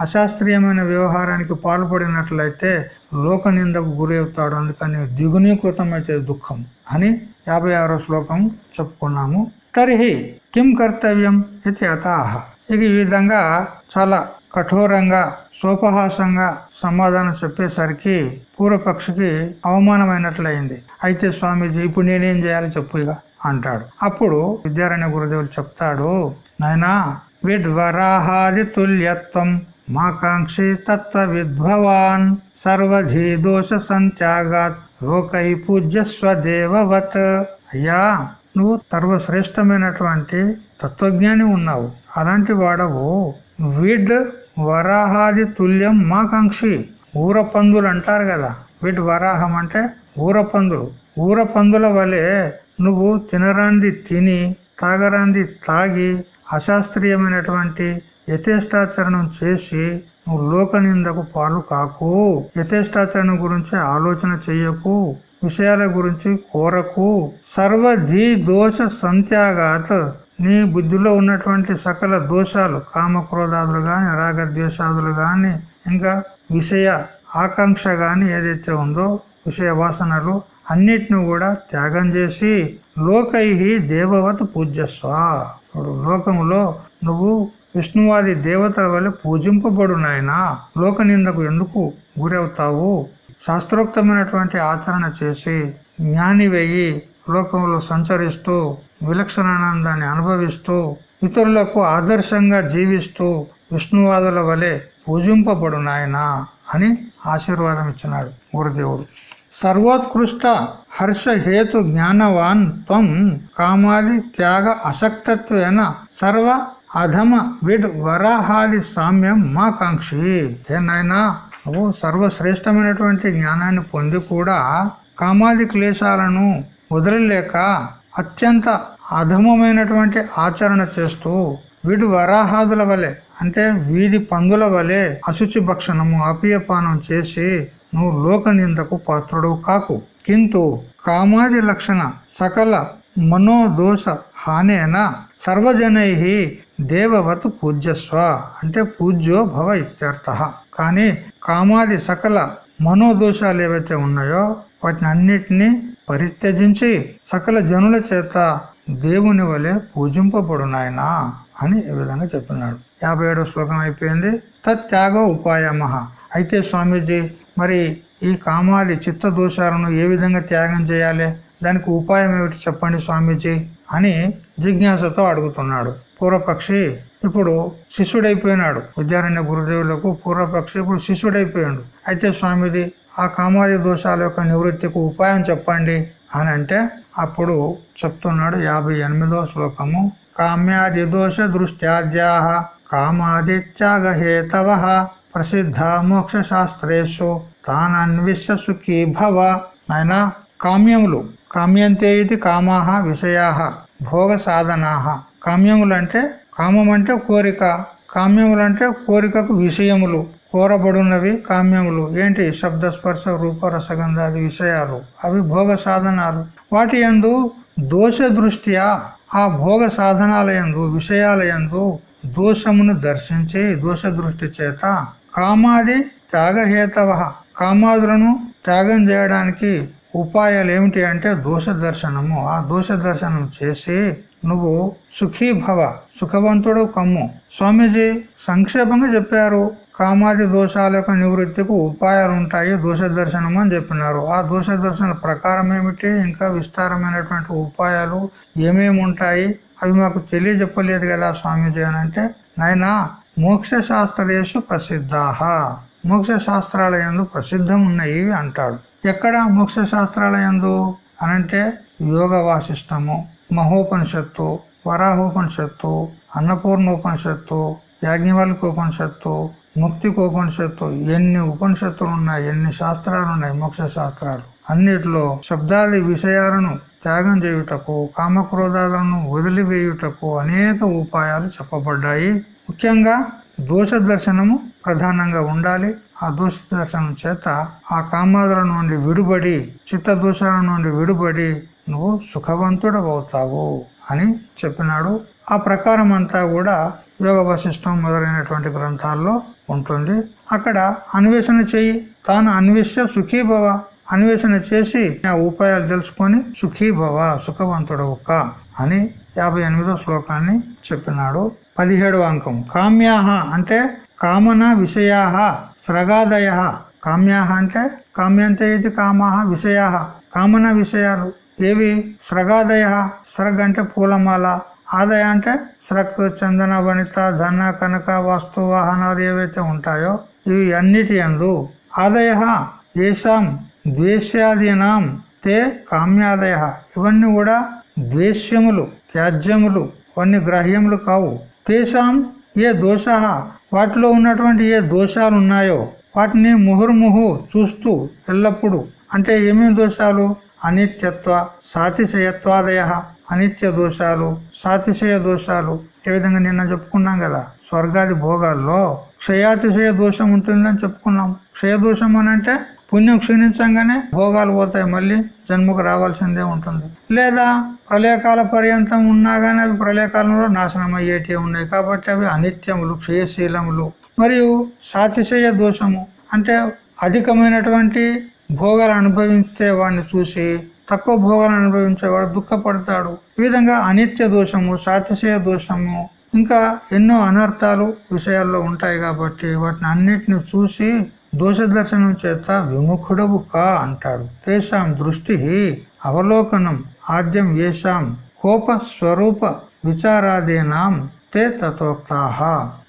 అశాస్త్రీయమైన వ్యవహారానికి పాల్పడినట్లయితే లోక నిందకు గురి అవుతాడు అందుకని ద్విగుణీకృతమైతే దుఃఖం అని యాభై ఆరో శ్లోకం చెప్పుకున్నాము. తర్హి కిం కర్తవ్యం ఇది అతాహ ఇక ఈ విధంగా చాలా కఠోరంగా సోపహాసంగా సమాధానం చెప్పేసరికి పూర్వపక్షికి అవమానమైనట్లయింది. అయితే స్వామీజీ ఇప్పుడు నేనేం చేయాలి చెప్పు ఇక అంటాడు. అప్పుడు విద్యారాయణ గురుదేవులు చెప్తాడు నాయనా విడ్వరాహాది తుల్యత్వం మాకాంక్షి తత్వ విద్భవాన్ సర్వధీ దోష సంత్యాగాత్ లోకై పూజ్యస్వ స్వదేవవత్ అయ్యా నువ్వు సర్వశ్రేష్టమైనటువంటి తత్వజ్ఞాని ఉన్నావు. అలాంటి వాడవు. విడ్ వరాహాది తుల్యం మాకాంక్షి. ఊర పందులు అంటారు కదా. విడ్ వరాహం అంటే ఊర పందులు ఊర పందుల వలె నువ్వు తినరాంది తిని తాగరాంది తాగి అశాస్త్రీయమైనటువంటి యథేష్టాచరణం చేసి నువ్వు లోక నిందకు పాలు కాకు. యథేష్టాచరణం గురించి ఆలోచన చెయ్యకు విషయాల గురించి కోరకు. సర్వధి దోష సంత్యాగాత్. నీ బుద్ధిలో ఉన్నటువంటి సకల దోషాలు కామక్రోధాదులు గాని రాగద్వేషాదులు గాని ఇంకా విషయ ఆకాంక్ష గాని ఏదైతే ఉందో విషయ వాసనలు అన్నిటిని కూడా త్యాగం చేసి లోకై దేవవత పూజ్యస్వ. ఇప్పుడు లోకంలో నువ్వు విష్ణువాది దేవతల వల్ల పూజింపబడు నాయన లోక నిందకు ఎందుకు గురవుతావు? శాస్త్రోక్తమైనటువంటి ఆచరణ చేసి జ్ఞాని వెయ్యి లోకంలో సంచరిస్తూ విలక్షణానందాన్ని అనుభవిస్తూ ఇతరులకు ఆదర్శంగా జీవిస్తూ విష్ణువాదుల వలె పూజింపబడు నాయన అని ఆశీర్వాదం ఇచ్చినాడు గురుదేవుడు. సర్వోత్కృష్ట హర్ష హేతు జ్ఞానవాన్ త్వం కామాది త్యాగ అసక్తత్వేన సర్వ అధమ విడ్ వరాహాది సామ్యం మా కాంక్షి. ఏ నాయనా నువ్వు సర్వశ్రేష్టమైనటువంటి జ్ఞానాన్ని పొంది కూడా కామాది క్లేశాలను వదిలేక అత్యంత అధమమైనటువంటి ఆచరణ చేస్తూ వీడు వరాహాదుల వలె అంటే వీధి పందుల వలె అశుచి భక్షణము అపియపానం చేసి నువ్వు లోక నిందకు పాత్రుడు కాకు. కింటు కామాది లక్షణ సకల మనోదోష హానేన సర్వజనై దేవవత్ పూజ్యస్వ. అంటే పూజ్యో భవ ఇత్యర్థ. కానీ కామాది సకల మనోదోషాలు ఏవైతే ఉన్నాయో వాటిని అన్నిటినీ పరిత్యజించి సకల జనుల చేత దేవుని వలె పూజింపబడునాయనా అని ఈ విధంగా చెప్తున్నాడు. యాభై ఏడో శ్లోకం అయిపోయింది. తత్యాగ ఉపాయమహ అయితే స్వామీజీ మరి ఈ కామాది చిత్త దోషాలను ఏ విధంగా త్యాగం చేయాలి? దానికి ఉపాయం ఏమిటి చెప్పండి స్వామీజీ? అని జిజ్ఞాసతో అడుగుతున్నాడు. పూర్వపక్షి ఇప్పుడు శిష్యుడైపోయినాడు. విద్యారణ్య గురుదేవులకు పూర్వపక్షి ఇప్పుడు శిష్యుడైపోయాడు. అయితే స్వామిది ఆ కామాది దోషాల యొక్క నివృత్తికి ఉపాయం చెప్పండి అని అంటే అప్పుడు చెప్తున్నాడు యాభై ఎనిమిదో శ్లోకము. కామ్యాది దోష దృష్ట్యాద్యాహ కామాది త్యాగహేతవ ప్రసిద్ధ మోక్ష శాస్త్రేషు తానన్విష్య సుఖీ భవ ఆయన కామ్యములు. కామ్యంతే ఇది కామాహ విషయాహ. భోగ సాధనాహ కామ్యములు అంటే కామం అంటే కోరిక. కామ్యములు అంటే కోరికకు విషయములు. కోరబడున్నవి కామ్యములు. ఏంటి? శబ్ద స్పర్శ రూప రసగంధాది విషయాలు. అవి భోగ సాధనాలు వాటి ఎందు దోష దృష్ట్యా ఆ భోగ సాధనాల ఎందు విషయాల ఎందు దోషమును దర్శించి దోష దృష్టి చేత కామాది త్యాగహేతవ కామాదులను త్యాగం చేయడానికి ఉపాయాలు ఏమిటి అంటే దోష దర్శనము ఆ దోష దర్శనం చేసి నువ్వు సుఖీ భవ సుఖవంతుడు కమ్ము. స్వామీజీ సంక్షేపంగా చెప్పారు. కామాది దోషాల యొక్క నివృత్తికి ఉపాయాలు ఉంటాయి దోష దర్శనం అని చెప్పినారు. ఆ దోష దర్శన ప్రకారం ఏమిటి? ఇంకా విస్తారమైనటువంటి ఉపాయాలు ఏమేమి ఉంటాయి అవి మాకు తెలియజెప్పలేదు కదా స్వామీజీ అని అంటే నాయన మోక్ష శాస్త్రేషు ప్రసిద్ధాహ. మోక్ష శాస్త్రాల ఎందు ప్రసిద్ధం ఉన్నాయి అంటాడు. ఎక్కడ మోక్ష శాస్త్రాల ఎందు అనంటే యోగ వాసిష్టము మహోపనిషత్తు వరాహోపనిషత్తు అన్నపూర్ణోపనిషత్తు యాజ్ఞవల్కోపనిషత్తు ముక్తికోపనిషత్తు ఎన్ని ఉపనిషత్తులు ఉన్నాయి ఎన్ని శాస్త్రాలు ఉన్నాయి మోక్ష శాస్త్రాలు అన్నిటిలో శబ్దాది విషయాలను త్యాగం చేయుటకు కామక్రోధాలను వదిలివేయుటకు అనేక ఉపాయాలు చెప్పబడ్డాయి. ముఖ్యంగా దోష దర్శనము ప్రధానంగా ఉండాలి. ఆ దోష దర్శనం చేత ఆ కామాదుల నుండి విడుబడి చిత్త నుండి విడుబడి నువ్వు సుఖవంతుడు అవుతావు అని చెప్పినాడు. ఆ ప్రకారం అంతా కూడా యోగ వశిష్టం మొదలైనటువంటి గ్రంథాల్లో ఉంటుంది. అక్కడ అన్వేషణ చెయ్యి తాను అన్వేష సుఖీభవ. అన్వేషణ చేసి ఆ ఉపాయాలు తెలుసుకొని సుఖీభవ సుఖవంతుడవు అని యాభై ఎనిమిదో శ్లోకాన్ని చెప్పినాడు. పదిహేడవ అంకం. కామ్యాహ అంటే కామన విషయా స్రగాదయ. కామ్యాహ అంటే కామ్యంతే ఇది కామాహ విషయాహ కామన విషయాలు ఏవి? స్రగాదయ స్రగ్ అంటే పూలమాల. ఆదాయ అంటే స్రక్ చందన వనిత ధన కనక వస్తు వాహనాలు ఏవైతే ఉంటాయో ఇవి అన్నిటి అందు ఆదయ ఏషాం ద్వేష్యాదీనాం తే కామ్యాదయ. ఇవన్నీ కూడా ద్వేష్యములు త్యాజ్యములు కొన్ని గ్రాహ్యములు కావు. తేషాం ఏ దోష? వాటిలో ఉన్నటువంటి ఏ దోషాలు ఉన్నాయో వాటిని ముహుర్ముహు చూస్తూ ఎల్లప్పుడు అంటే ఏమేమి దోషాలు? అనిత్యత్వ సాతిశయత్వాదయ అనిత్య దోషాలు సాతిశయ దోషాలు. ఏ విధంగా నిన్న చెప్పుకున్నాం కదా స్వర్గాది భోగాల్లో క్షయాతిశయ దోషం ఉంటుందని చెప్పుకున్నాం. క్షయ దోషం అని అంటే పుణ్యం క్షీణించంగానే భోగాలు పోతాయి మళ్ళీ జన్మకు రావాల్సిందే ఉంటుంది. లేదా ప్రళయకాల పర్యంతం ఉన్నా కానీ అవి ప్రళయకాలంలో నాశనం అయ్యేటివి ఉన్నాయి. కాబట్టి అవి అనిత్యములు క్షయశీలములు. మరియు సాతిశయ దోషము. అంటే అధికమైనటువంటి భోగాలు అనుభవించే వాడిని చూసి తక్కువ భోగాలు అనుభవించేవాడు దుఃఖపడతాడు. ఈ విధంగా అనిత్య దోషము సాతిశయ దోషము ఇంకా ఎన్నో అనర్థాలు విషయాల్లో ఉంటాయి కాబట్టి వాటిని అన్నిటిని చూసి దోష దర్శనం చేత విముఖుడవు కా అంటాడు తేషాం దృష్టి అవలోకనం ఆద్యం ఏషాం కోప స్వరూప విచారాదేనాం తే తతోక్తాహ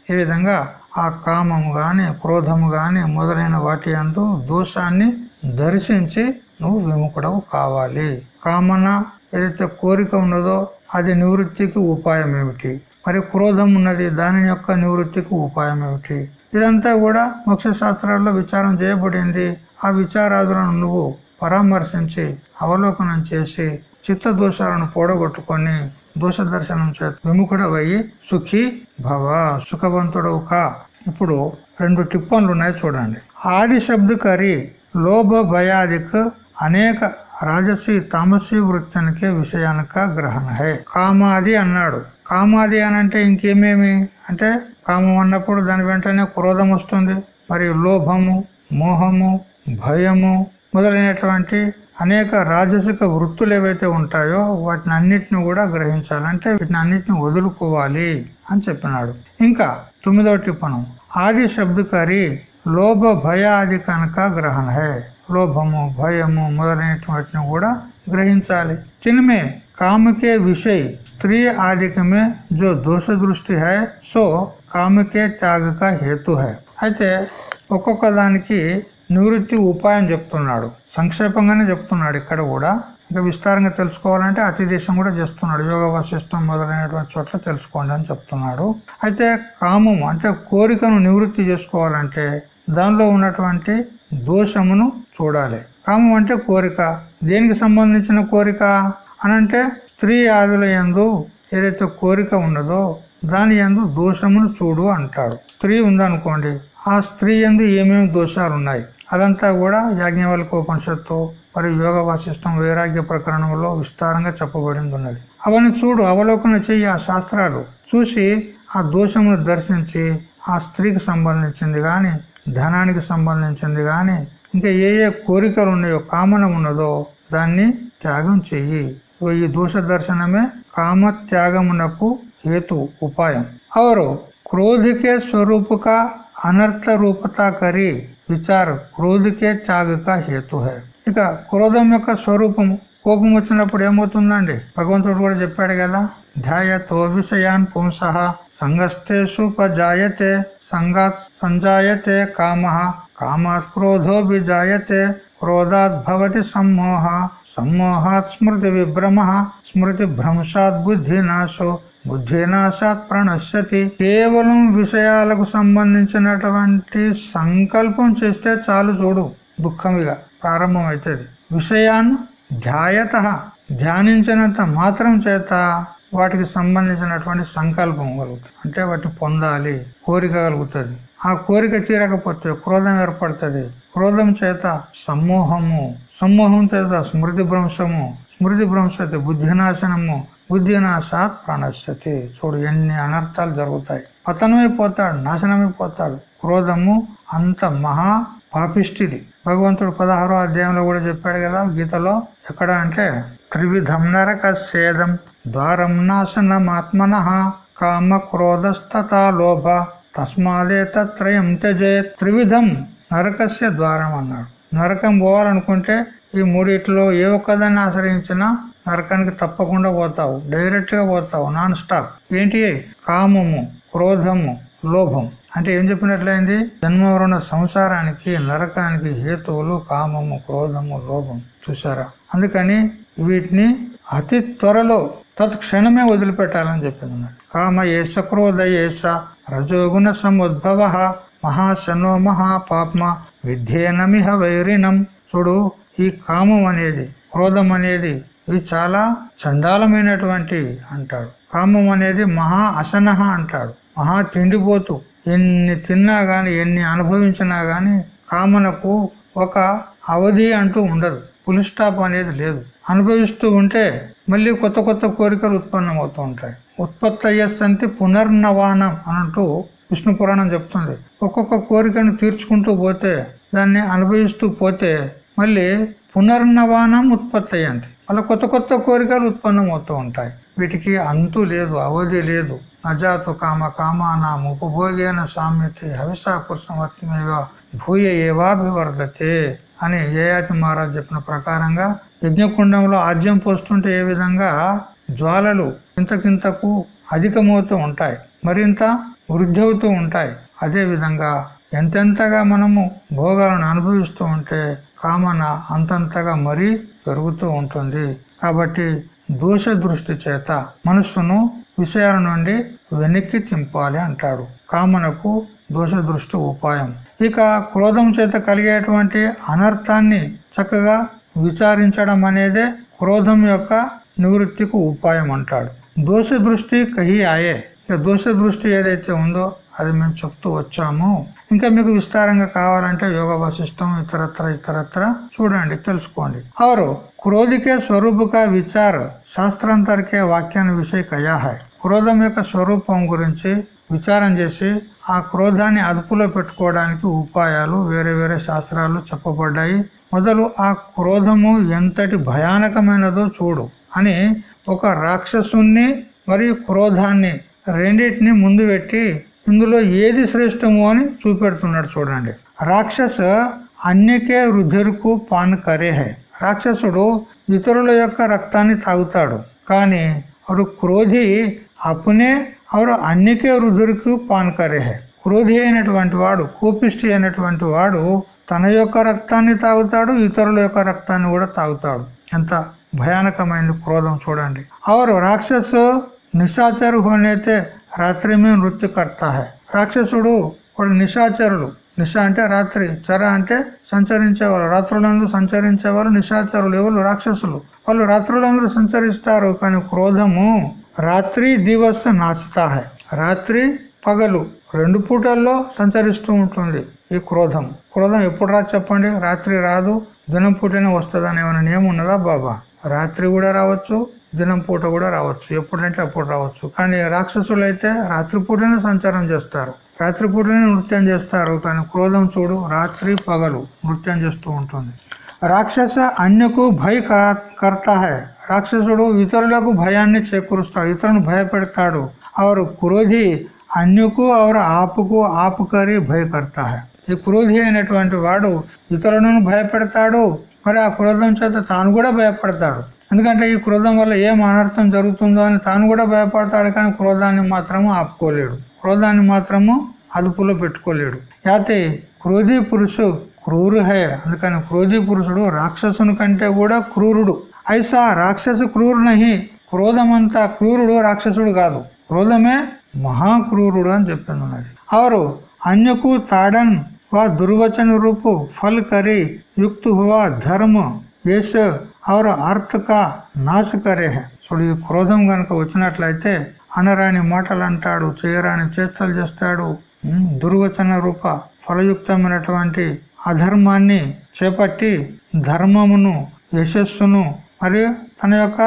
ఈ విధంగా ఆ కామము గాని క్రోధము గాని మొదలైన వాటి అందు దోషాన్ని దర్శించి నువ్వు విముఖుడవు కావాలి. కామన ఏదైతే కోరిక ఉన్నదో అది నివృత్తికి ఉపాయం ఏమిటి మరి క్రోధం ఉన్నది దాని యొక్క నివృత్తికి ఉపాయం ఏమిటి ఇదంతా కూడా మోక్ష శాస్త్రాల్లో విచారం చేయబడింది. ఆ విచారాదులను నువ్వు పరామర్శించి అవలోకనం చేసి చిత్త దోషాలను పోడగొట్టుకొని దోష దర్శనం చేత విముఖుడవయ్యి సుఖీ భవ సుఖవంతుడవు కా? ఇప్పుడు రెండు టిప్పన్లు ఉన్నాయి చూడండి. ఆది శబ్దకరి లోభ భయాదిక్ అనేక రాజసి తామసీ వృత్తానికే విషయానిక గ్రహణ హే కామాది అన్నాడు. కామాది అని అంటే ఇంకేమేమి? అంటే కామం అన్నప్పుడు దాని వెంటనే క్రోధం వస్తుంది. మరియు లోభము మోహము భయము మొదలైనటువంటి అనేక రాజసిక వృత్తులు ఏవైతే ఉంటాయో వాటిని అన్నిటిని కూడా గ్రహించాలి అంటే వీటిని అన్నిటిని వదులుకోవాలి అని చెప్పినాడు. ఇంకా తొమ్మిదవ టిప్పణం. ఆది శబ్దకరి లోభ భయాది కనుక గ్రహణ. హే లోభము భయము మొదలైనటువంటిని కూడా గ్రహించాలి. చిన్నమే కాముకే విషయ స్త్రీ ఆధికమే జో దోష దృష్టి హై సో కాముకే త్యాగక హేతు హై. అయితే ఒక్కొక్క దానికి నివృత్తి ఉపాయం చెప్తున్నాడు. సంక్షేపంగానే చెప్తున్నాడు ఇక్కడ కూడా. ఇంకా విస్తారంగా తెలుసుకోవాలంటే అతి దేశం కూడా చేస్తున్నాడు. యోగ వశిష్టం మొదలైనటువంటి చోట్ల తెలుసుకోండి అని చెప్తున్నాడు. అయితే కామం అంటే కోరికను నివృత్తి చేసుకోవాలంటే దానిలో ఉన్నటువంటి దోషమును చూడాలి. కామం అంటే కోరిక. దేనికి సంబంధించిన కోరిక అనంటే స్త్రీ ఆదుల ఎందు ఏదైతే కోరిక ఉన్నదో దాని ఎందు దోషమును చూడు అంటాడు. స్త్రీ ఉందనుకోండి ఆ స్త్రీ ఎందు ఏమేమి దోషాలు ఉన్నాయి అదంతా కూడా యాజ్ఞవల్క ఉపనిషత్తు మరియు యోగ వాసిష్టం వైరాగ్య ప్రకరణంలో విస్తారంగా చెప్పబడింది ఉన్నది అవన్నీ చూడు అవలోకన చెయ్యి ఆ శాస్త్రాలు. చూసి ఆ దోషమును దర్శించి ఆ స్త్రీకి సంబంధించింది కానీ ధనానికి సంబంధించింది కానీ ఇంకా ఏ ఏ కోరికలు ఉన్నాయో కామన ఉన్నదో దాన్ని త్యాగం చెయ్యి. ఈ దోష దర్శనమే కామ త్యాగమునకు హేతు ఉపాయం. అవరు క్రోధికే స్వరూపక అనర్థ రూపతా కరి విచార క్రోధికే త్యాగక హేతు హే. ఇక క్రోధం యొక్క స్వరూపము కోపం వచ్చినప్పుడు ఏమవుతుందండి? భగవంతుడు కూడా చెప్పాడు కదా ధ్యాయతో విషయాన్ పుంస సంగస్తేషుపజాయతే సంగాత్ సంజాయతే కామ కామాత్ క్రోధో విజాయతే క్రోధాద్భవతి సమ్మోహ. సమ్మోహాత్ స్మృతి విభ్రమ. స్మృతి భ్రంశాత్ బుద్ధి నాశో బుద్ధినాశాత్ ప్రణశ్యతి. కేవలం విషయాలకు సంబంధించినటువంటి సంకల్పం చేస్తే చాలు చూడు. దుఃఖమిగా ప్రారంభం అవుతుంది విషయాన్ని ధ్యాయత. ధ్యానించినంత మాత్రం చేత వాటికి సంబంధించినటువంటి సంకల్పం కలుగుతుంది. అంటే వాటిని పొందాలి. కోరిక కలుగుతుంది. ఆ కోరిక తీరకపోతే క్రోధం ఏర్పడుతుంది. క్రోధం చేత సమ్మోహము సమ్మోహం చేత స్మృతి భ్రంశము స్మృతి భ్రంశతి బుద్ధినాశనము బుద్ధినాశాత్ ప్రాణశ్యతి. చూడు ఎన్ని అనర్థాలు జరుగుతాయి. పతనమైపోతాడు నాశనమైపోతాడు క్రోధము అంత మహా పాపిష్టిది. భగవంతుడు పదహారో అధ్యాయంలో కూడా చెప్పాడు కదా గీతలో ఎక్కడ అంటే త్రివిధం నరక సేదం ద్వారం నాశనం ఆత్మన కామ క్రోధస్తథా లోభ. తస్మాదే త్రయం త్యజే త్రివిధం నరకస్య ద్వారం అన్నాడు. నరకం పోవాలనుకుంటే ఈ మూడిట్లో ఏ ఒక్కదాన్ని ఆశ్రయించినా నరకానికి తప్పకుండా పోతావు. డైరెక్ట్గా పోతావు. Non stop. ఏంటి? కామము క్రోధము లోభం. అంటే ఏం చెప్పినట్లయింది? జన్మవరణ సంసారానికి నరకానికి హేతువులు కామము క్రోధము లోభం. చూసారా అందుకని వీటిని అతి త్వరలో తత్క్షణమే వదిలిపెట్టాలని చెప్పింది కామ ఏష క్రోధ ఏష రజోగుణ సముద్భవ మహాశనో మహాపాప్మ విద్యేనమిహ వైరినం చూడు ఈ కామం అనేది క్రోధం అనేది ఇవి చాలా చండాలమైనటువంటి అంటాడు. కామం అనేది మహా అసనహ అంటాడు. మహా తిండిపోతూ ఎన్ని తిన్నా గాని ఎన్ని అనుభవించినా గాని కామనకు ఒక అవధి అంటూ ఉండదు. ఫుల్ స్టాప్ అనేది లేదు. అనుభవిస్తూ ఉంటే మళ్ళీ కొత్త కొత్త కోరికలు ఉత్పన్నం అవుతూ ఉంటాయి. ఉత్పత్తి పునర్నవానం అనంటూ విష్ణు పురాణం చెప్తుంది. ఒక్కొక్క కోరికను తీర్చుకుంటూ పోతే దాన్ని అనుభవిస్తూ పోతే మళ్ళీ పునర్నవానం ఉత్పత్తి అయ్యింది. అలా కొత్త కొత్త కోరికలు ఉత్పన్నం అవుతూ ఉంటాయి. వీటికి అంతు లేదు అవధి లేదు. నజాతు కామ కామానాం ఉపభోగేన సామ్యతే హవిషా పురుషమత్మేవ భూయ ఏవాభివర్ధతే అని ఏయాతి మహారాజు చెప్పిన ప్రకారంగా యజ్ఞకుండంలో ఆజ్యం పోస్తుంటే ఏ విధంగా జ్వాలలు ఇంతకింతకు అధికమవుతూ ఉంటాయి మరింత వృద్ధి అవుతూ ఉంటాయి. అదే విధంగా ఎంతెంతగా మనము భోగాలను అనుభవిస్తూ ఉంటే కామన అంతంతగా మరీ పెరుగుతూ ఉంటుంది. కాబట్టి దోష దృష్టి చేత మనస్సును విషయాల నుండి వెనక్కి తింపాలి అంటాడు. కామనకు దోష దృష్టి ఉపాయం. ఇక క్రోధం చేత కలిగేటువంటి అనర్థాన్ని చక్కగా విచారించడం అనేదే క్రోధం యొక్క నివృత్తికి ఉపాయం అంటాడు. దోష దృష్టి కహి ఆయే. ఇక దోష దృష్టి ఏదైతే ఉందో అది మేము చెప్తూ వచ్చాము. ఇంకా మీకు విస్తారంగా కావాలంటే యోగ వశిష్టం ఇతరత్ర ఇతరత్ర చూడండి తెలుసుకోండి. అవరు క్రోధికే స్వరూపుక విచార శాస్త్రాంతరికే వాక్యాన్ని విషయ కయా హై క్రోధం యొక్క స్వరూపం గురించి విచారం చేసి ఆ క్రోధాన్ని అదుపులో పెట్టుకోవడానికి ఉపాయాలు వేరే వేరే శాస్త్రాలు చెప్పబడ్డాయి. మొదలు ఆ క్రోధము ఎంతటి భయానకమైనదో చూడు అని ఒక రాక్షసుని మరియు క్రోధాన్ని రెండింటిని ముందు పెట్టి ఇందులో ఏది శ్రేష్టము అని చూపెడుతున్నాడు చూడండి. రాక్షస అన్యకే రుధిరుకు పాన్ కరే హై. రాక్షసుడు ఇతరుల యొక్క రక్తాన్ని తాగుతాడు. కానీ వాడు క్రోధి అప్పునే అవరు అన్నికే రుదురికి పాన్కరే క్రోధి అయినటువంటి వాడు కోపిష్టి అయినటువంటి వాడు తన యొక్క రక్తాన్ని తాగుతాడు ఇతరుల యొక్క రక్తాన్ని కూడా తాగుతాడు ఎంత భయానకమైంది క్రోధం చూడండి. అవరు రాక్షసు నిశాచరు హోనైతే రాత్రి మే కర్తా రాక్షసుడు వాడు నిశాచరుడు నిశ అంటే రాత్రి చర అంటే సంచరించేవాళ్ళు రాత్రులందు సంచరించేవాళ్ళు నిశాచరులు ఎవరు? రాక్షసులు. వాళ్ళు రాత్రులందరూ సంచరిస్తారు కానీ క్రోధము రాత్రి దివస నాచుతా హై. రాత్రి పగలు రెండు పూటల్లో సంచరిస్తూ ఉంటుంది ఈ క్రోధం. క్రోధం ఎప్పుడు రాదు చెప్పండి? రాత్రి రాదు దినం పూటనే వస్తుందని ఏమైనా నియమం ఉన్నదా బాబా? రాత్రి కూడా రావచ్చు దినం పూట కూడా రావచ్చు. ఎప్పుడంటే అప్పుడు రావచ్చు. కానీ రాక్షసులు అయితే రాత్రిపూటనే సంచారం చేస్తారు. రాత్రిపూటనే నృత్యం చేస్తారు. కానీ క్రోధం చూడు రాత్రి పగలు నృత్యం చేస్తూ ఉంటుంది. రాక్షస అన్యకు భయ కర్త హై. రాక్షసుడు ఇతరులకు భయాన్ని చేకూరుస్తాడు ఇతరులను భయపెడతాడు. ఆరు క్రోధి అన్యుకు అవరు ఆపుకు ఆపుకరి భయకర్త ఈ క్రోధి అయినటువంటి వాడు ఇతరులను భయపెడతాడు మరి ఆ క్రోధం చేత తాను కూడా భయపడతాడు. ఎందుకంటే ఈ క్రోధం వల్ల ఏం అనర్థం జరుగుతుందో అని తాను కూడా భయపడతాడు కానీ క్రోధాన్ని మాత్రము ఆపుకోలేడు. క్రోధాన్ని మాత్రము అదుపులో పెట్టుకోలేడు. అయితే క్రోధి పురుషు క్రూరు హే అందుకని క్రోధి పురుషుడు రాక్షసుని కంటే కూడా క్రూరుడు. ఐసా రాక్షసు క్రూరు నహి. క్రోధమంతా క్రూరుడు రాక్షసుడు కాదు. క్రోధమే మహాక్రూరుడు అని చెప్తున్నది అవరు అన్యకు తాడన్ వా దుర్వచన రూపు ఫల్ కరి యుక్త హువా ధర్మ. ఏస్ అవరు అర్థక కా నాశ కరే చూడు ఈ క్రోధం గనక వచ్చినట్లయితే అనరాని మాటలు అంటాడు చేయరాని చేష్టలు చేస్తాడు. దుర్వచన రూప ఫలయుక్తమైనటువంటి అధర్మాన్ని చేపట్టి ధర్మమును యశస్సును మరియు తన యొక్క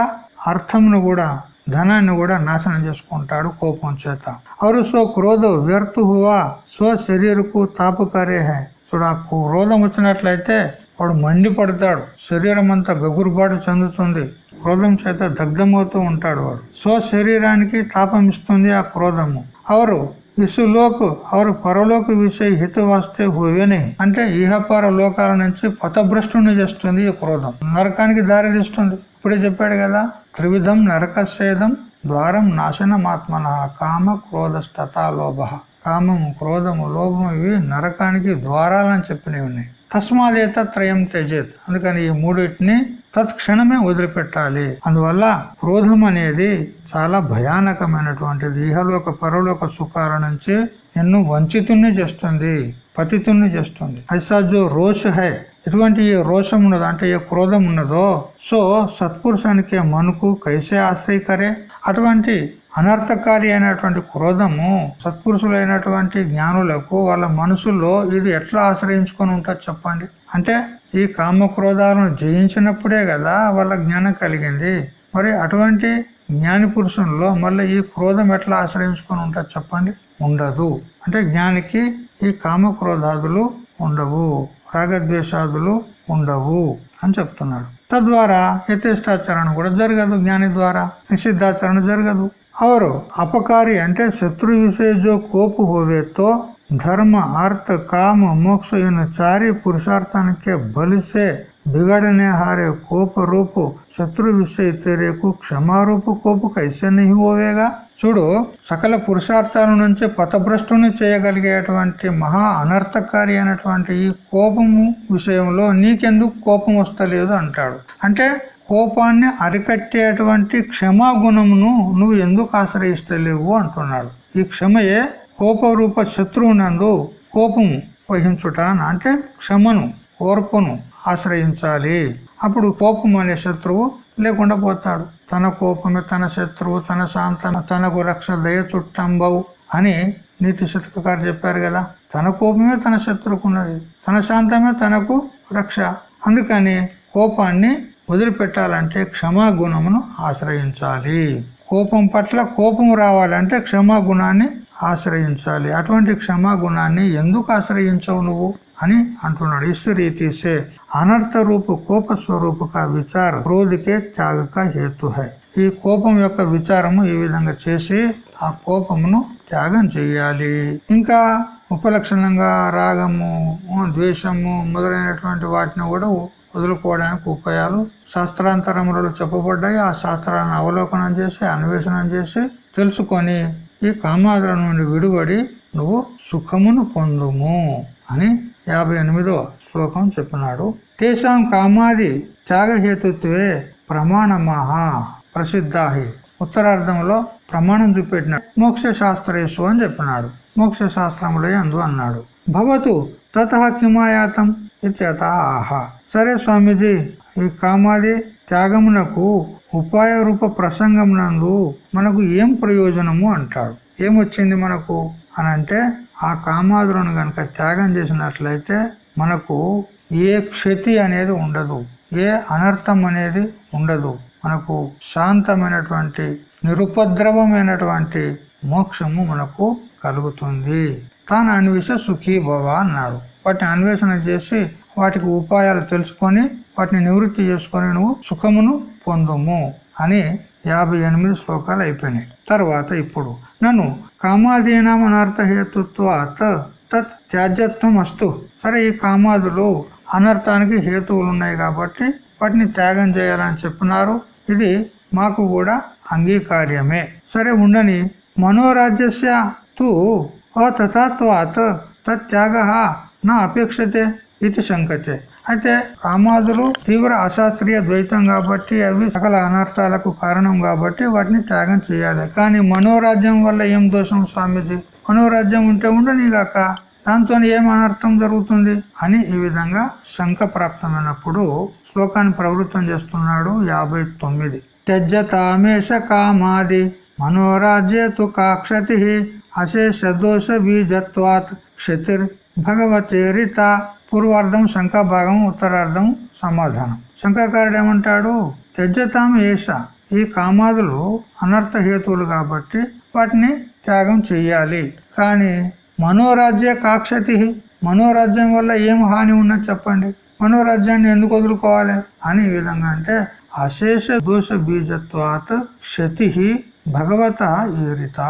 అర్థమును కూడా ధనాన్ని కూడా నాశనం చేసుకుంటాడు కోపం చేత. అవరు సో క్రోధ వ్యర్థువా స్వ శరీరకు తాపకారే హై. చూడు ఆ క్రోధం వచ్చినట్లయితే వాడు మండిపడతాడు. శరీరం అంతా గగురుబాటు చెందుతుంది. క్రోధం చేత దగ్ధమవుతూ ఉంటాడు వాడు. స్వ శరీరానికి తాపం ఇస్తుంది ఆ క్రోధము. అవరు ఇసులోకు అవరు పరలోక విషయ హిత వస్తే హువేనే. అంటే ఇహపర లోకాల నుంచి పథభ్రష్టుని చేస్తుంది ఈ క్రోధం. నరకానికి దారి తీస్తుంది. ఇప్పుడే చెప్పాడు కదా త్రివిధం నరకసేదం ద్వారం నాశనమాత్మన కామ క్రోధస్తథా లోభ కామము క్రోధము లోభము ఇవి నరకానికి ద్వారాలని చెప్పినవి ఉన్నాయి. తస్మాదేత త్రయం త్యజేత్. అందుకని ఈ మూడింటిని తత్క్షణమే వదిలిపెట్టాలి. అందువల్ల క్రోధం అనేది చాలా భయానకమైనటువంటిది. ఇహలోక పరలోక సుఖాల నుంచి నిన్ను వంచితుణ్ణి చేస్తుంది పతితుణ్ణి చేస్తుంది. ఐసా జో రోష హై. ఎటువంటి ఏ రోషం ఉన్నదో అంటే ఏ క్రోధం ఉన్నదో సో సత్పురుషానికి మనుకు కైసే ఆశ్రయకరే. అటువంటి అనర్థకారి అయినటువంటి క్రోధము సత్పురుషులైనటువంటి జ్ఞానులకు వాళ్ళ మనసుల్లో ఇది ఎట్లా ఆశ్రయించుకొని ఉంటుంది చెప్పండి? అంటే ఈ కామ క్రోధాలను జయించినప్పుడే కదా వాళ్ళ జ్ఞానం కలిగింది. మరి అటువంటి జ్ఞాని పురుషుల్లో మళ్ళీ ఈ క్రోధం ఎట్లా ఆశ్రయించుకొని ఉంటుంది చెప్పండి? ఉండదు. అంటే జ్ఞానికి ఈ కామ క్రోధాదులు ఉండవు రాగద్వేషాదులు ఉండవు అని చెప్తున్నాడు. తద్వారా యథేష్టాచరణ కూడా జరగదు జ్ఞాని ద్వారా. నిషిద్ధాచరణ జరగదు. और अपकारी అంటే శత్రు విషయ కోపు హోవేతో ಧರ್ಮ ಅರ್ಥ ಕಾಮ ಮೋಕ್ಷ ಎನ್ನು ಚಾರಿ ಪುರುಷಾರ್ಥನಕ್ಕೆ ಬಲಿಸೆ बिगड़ने हारे कोप रूप शत्रु विषय तेरे को क्षमा रूप కోపు कैसे नहीं होवेगा చూడు సకల పురుషార్థాల నుంచి పథభ్రష్టుని చేయగలిగేటువంటి మహా అనర్థకారి అయినటువంటి ఈ కోపము విషయంలో నీకెందుకు కోపం వస్తలేదు అంటాడు అంటే కోపాన్ని అరికట్టేటువంటి క్షమాగుణమును నువ్వు ఎందుకు ఆశ్రయిస్తలేవు అంటున్నాడు. ఈ క్షమయే కోపరూప శత్రువునందు కోపము వహించుట అంటే క్షమను ఓర్పును ఆశ్రయించాలి. అప్పుడు కోపం అనే శత్రువు లేకుండా పోతాడు. తన కోపమే తన శత్రువు తన శాంతం తనకు రక్ష దయ చుట్టంబవు అని నీతి శతకారు చెప్పారు కదా. తన కోపమే తన శత్రువుకున్నది తన శాంతమే తనకు రక్ష. అందుకని కోపాన్ని వదిలిపెట్టాలంటే క్షమాగుణమును ఆశ్రయించాలి. కోపం పట్ల కోపం రావాలంటే క్షమాగుణాన్ని ఆశ్రయించాలి. అటువంటి క్షమాగుణాన్ని ఎందుకు ఆశ్రయించవు నువ్వు అని అంటున్నాడు. ఇస్ రీతి అనర్థ రూపు కోప స్వరూపక విచార క్రోధికే త్యాగక హేతు హై. ఈ కోపం యొక్క విచారము ఈ విధంగా చేసి ఆ కోపమును త్యాగం చేయాలి. ఇంకా ఉపలక్షణంగా రాగము ద్వేషము మొదలైనటువంటి వాటిని కూడా వదులుకోవడానికి ఉపాయాలు శాస్త్రాంతరములలో చెప్పబడ్డాయి. ఆ శాస్త్రాలను అవలోకనం చేసి అన్వేషణం చేసి తెలుసుకొని ఈ కామాదుల నుండి విడుబడి నువ్వు సుఖమును పొందుము అని యాభై ఎనిమిదో శ్లోకం చెప్పినాడు. తేషాం కామాది త్యాగహేతుత్వే ప్రమాణమాహ ప్రసిద్ధాహి. ఉత్తరార్థంలో ప్రమాణం చూపెట్టినాడు. మోక్ష శాస్త్రేషు అని చెప్పినాడు. మోక్ష శాస్త్రములే అందు అన్నాడు. భవతు తత కిమాయాతం ఇత్యత. ఆహా సరే స్వామీజీ ఈ కామాది త్యాగమునకు ఉపాయ రూప ప్రసంగమునందు మనకు ఏం ప్రయోజనము అంటాడు. ఏమొచ్చింది మనకు? అని అంటే ఆ కామాదులను గనక త్యాగం చేసినట్లయితే మనకు ఏ క్షతి అనేది ఉండదు ఏ అనర్థం అనేది ఉండదు. మనకు శాంతమైనటువంటి నిరుపద్రవమైనటువంటి మోక్షము మనకు కలుగుతుంది. తాను అన్వేష సుఖీ భవ అన్నాడు. వాటిని అన్వేషణ చేసి వాటికి ఉపాయాలు తెలుసుకొని వాటిని నివృత్తి చేసుకొని నువ్వు సుఖమును పొందుము అని యాభై ఎనిమిది శ్లోకాలు అయిపోయినాయి. తర్వాత ఇప్పుడు నన్ను కామాదీనాం అనర్థ హేతుత్వాత్ తత్ త్యాజ్యత్వం అస్తు సరే ఈ కామాదులు అనర్థానికి హేతువులు ఉన్నాయి కాబట్టి వాటిని త్యాగం చేయాలని చెప్పినారు. ఇది మాకు కూడా అంగీకార్యమే. సరే ఉండని మనోరాజ్యస్య తు అతత్వాత్ తత్యాగ నా అపేక్షతే. ఇది శంకతే అయితే కామాదులు తీవ్ర అశాస్త్రీయ ద్వైతం కాబట్టి అవి సకల అనర్థాలకు కారణం కాబట్టి వాటిని త్యాగం చేయాలి. కానీ మనోరాజ్యం వల్ల ఏం దోషం స్వామీజీ? మనోరాజ్యం ఉంటే ఉండనిగాక దాంతో ఏం అనర్థం జరుగుతుంది? అని ఈ విధంగా శంక ప్రాప్తమైనప్పుడు శ్లోకాన్ని ప్రవృత్తం చేస్తున్నాడు యాభై తొమ్మిది. త్యజ్యతామేష కామాది మనోరాజ్యేతు కాక్షతి అశేష దోష బీజత్వాత్ క్షతిర్ భగవతేరిత పూర్వార్థం శంఖాభాగం ఉత్తరార్థం సమాధానం. శంకాకారుడు ఏమంటాడు? త్యజతాం ఏష. ఈ కామాదులు అనర్థ హేతువులు కాబట్టి వాటిని త్యాగం చెయ్యాలి. కానీ మనోరాజ్య కాక్షతి మనోరాజ్యం వల్ల ఏం హాని ఉన్నది చెప్పండి? మనోరాజ్యాన్ని ఎందుకు వదులుకోవాలి? అని ఈ విధంగా అంటే అశేష దోష బీజత్వాత్ క్షతి భగవత ఈరిత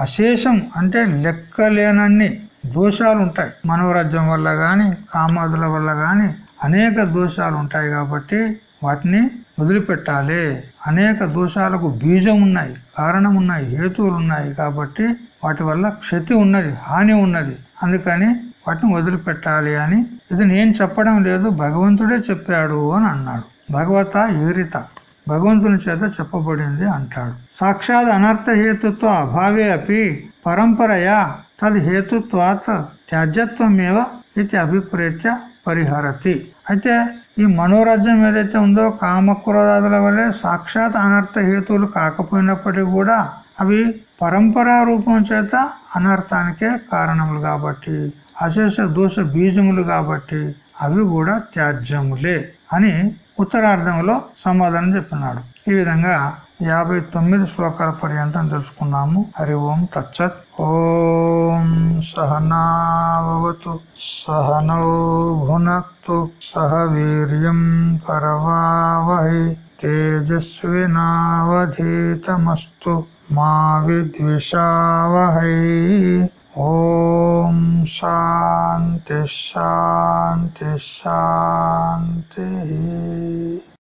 అశేషం అంటే లెక్కలేనన్ని. దోషాలు ఉంటాయి మనోరాజ్యం వల్ల గాని కామాదుల వల్ల గాని అనేక దోషాలు ఉంటాయి కాబట్టి వాటిని వదిలిపెట్టాలి. అనేక దోషాలకు బీజం ఉన్నాయి కారణం ఉన్నాయి హేతువులు ఉన్నాయి కాబట్టి వాటి వల్ల క్షతి ఉన్నది హాని ఉన్నది. అందుకని వాటిని వదిలిపెట్టాలి అని ఇది నేను చెప్పడం లేదు భగవంతుడే చెప్పాడు అని అన్నాడు. భగవత ఈరిత భగవంతుని చేత చెప్పబడింది అంటాడు. సాక్షాత్ అనర్థ హేతుత్వ అభావే అపి. పరంపరయా తద్ హేతుత్వాత్ త్యాజ్యత్వమేవ ఇది అభిప్రేత్య పరిహరతి అయితే ఈ మనోరాజ్యం ఏదైతే ఉందో కామక్రోధాదుల వల్లే సాక్షాత్ అనర్థ హేతువులు కాకపోయినప్పటికీ కూడా అవి పరంపరా రూపం చేత అనర్థానికే కారణములు కాబట్టి అశేష దోష బీజములు కాబట్టి అవి కూడా త్యాజ్యములే అని ఉత్తరార్థంలో సమాధానం చెప్పినాడు. ఈ విధంగా యాభై తొమ్మిది శ్లోకాల పర్యంతం తెలుసుకున్నాము. హరి ఓం తచ్చత్ ఓం సహనావతు సహనౌ భునక్తు సహ వీర్యం కరవావహి తేజస్వినావధీతమస్తు మా విద్విషావహై. ఓం శాంతి శాంతి శాంతి.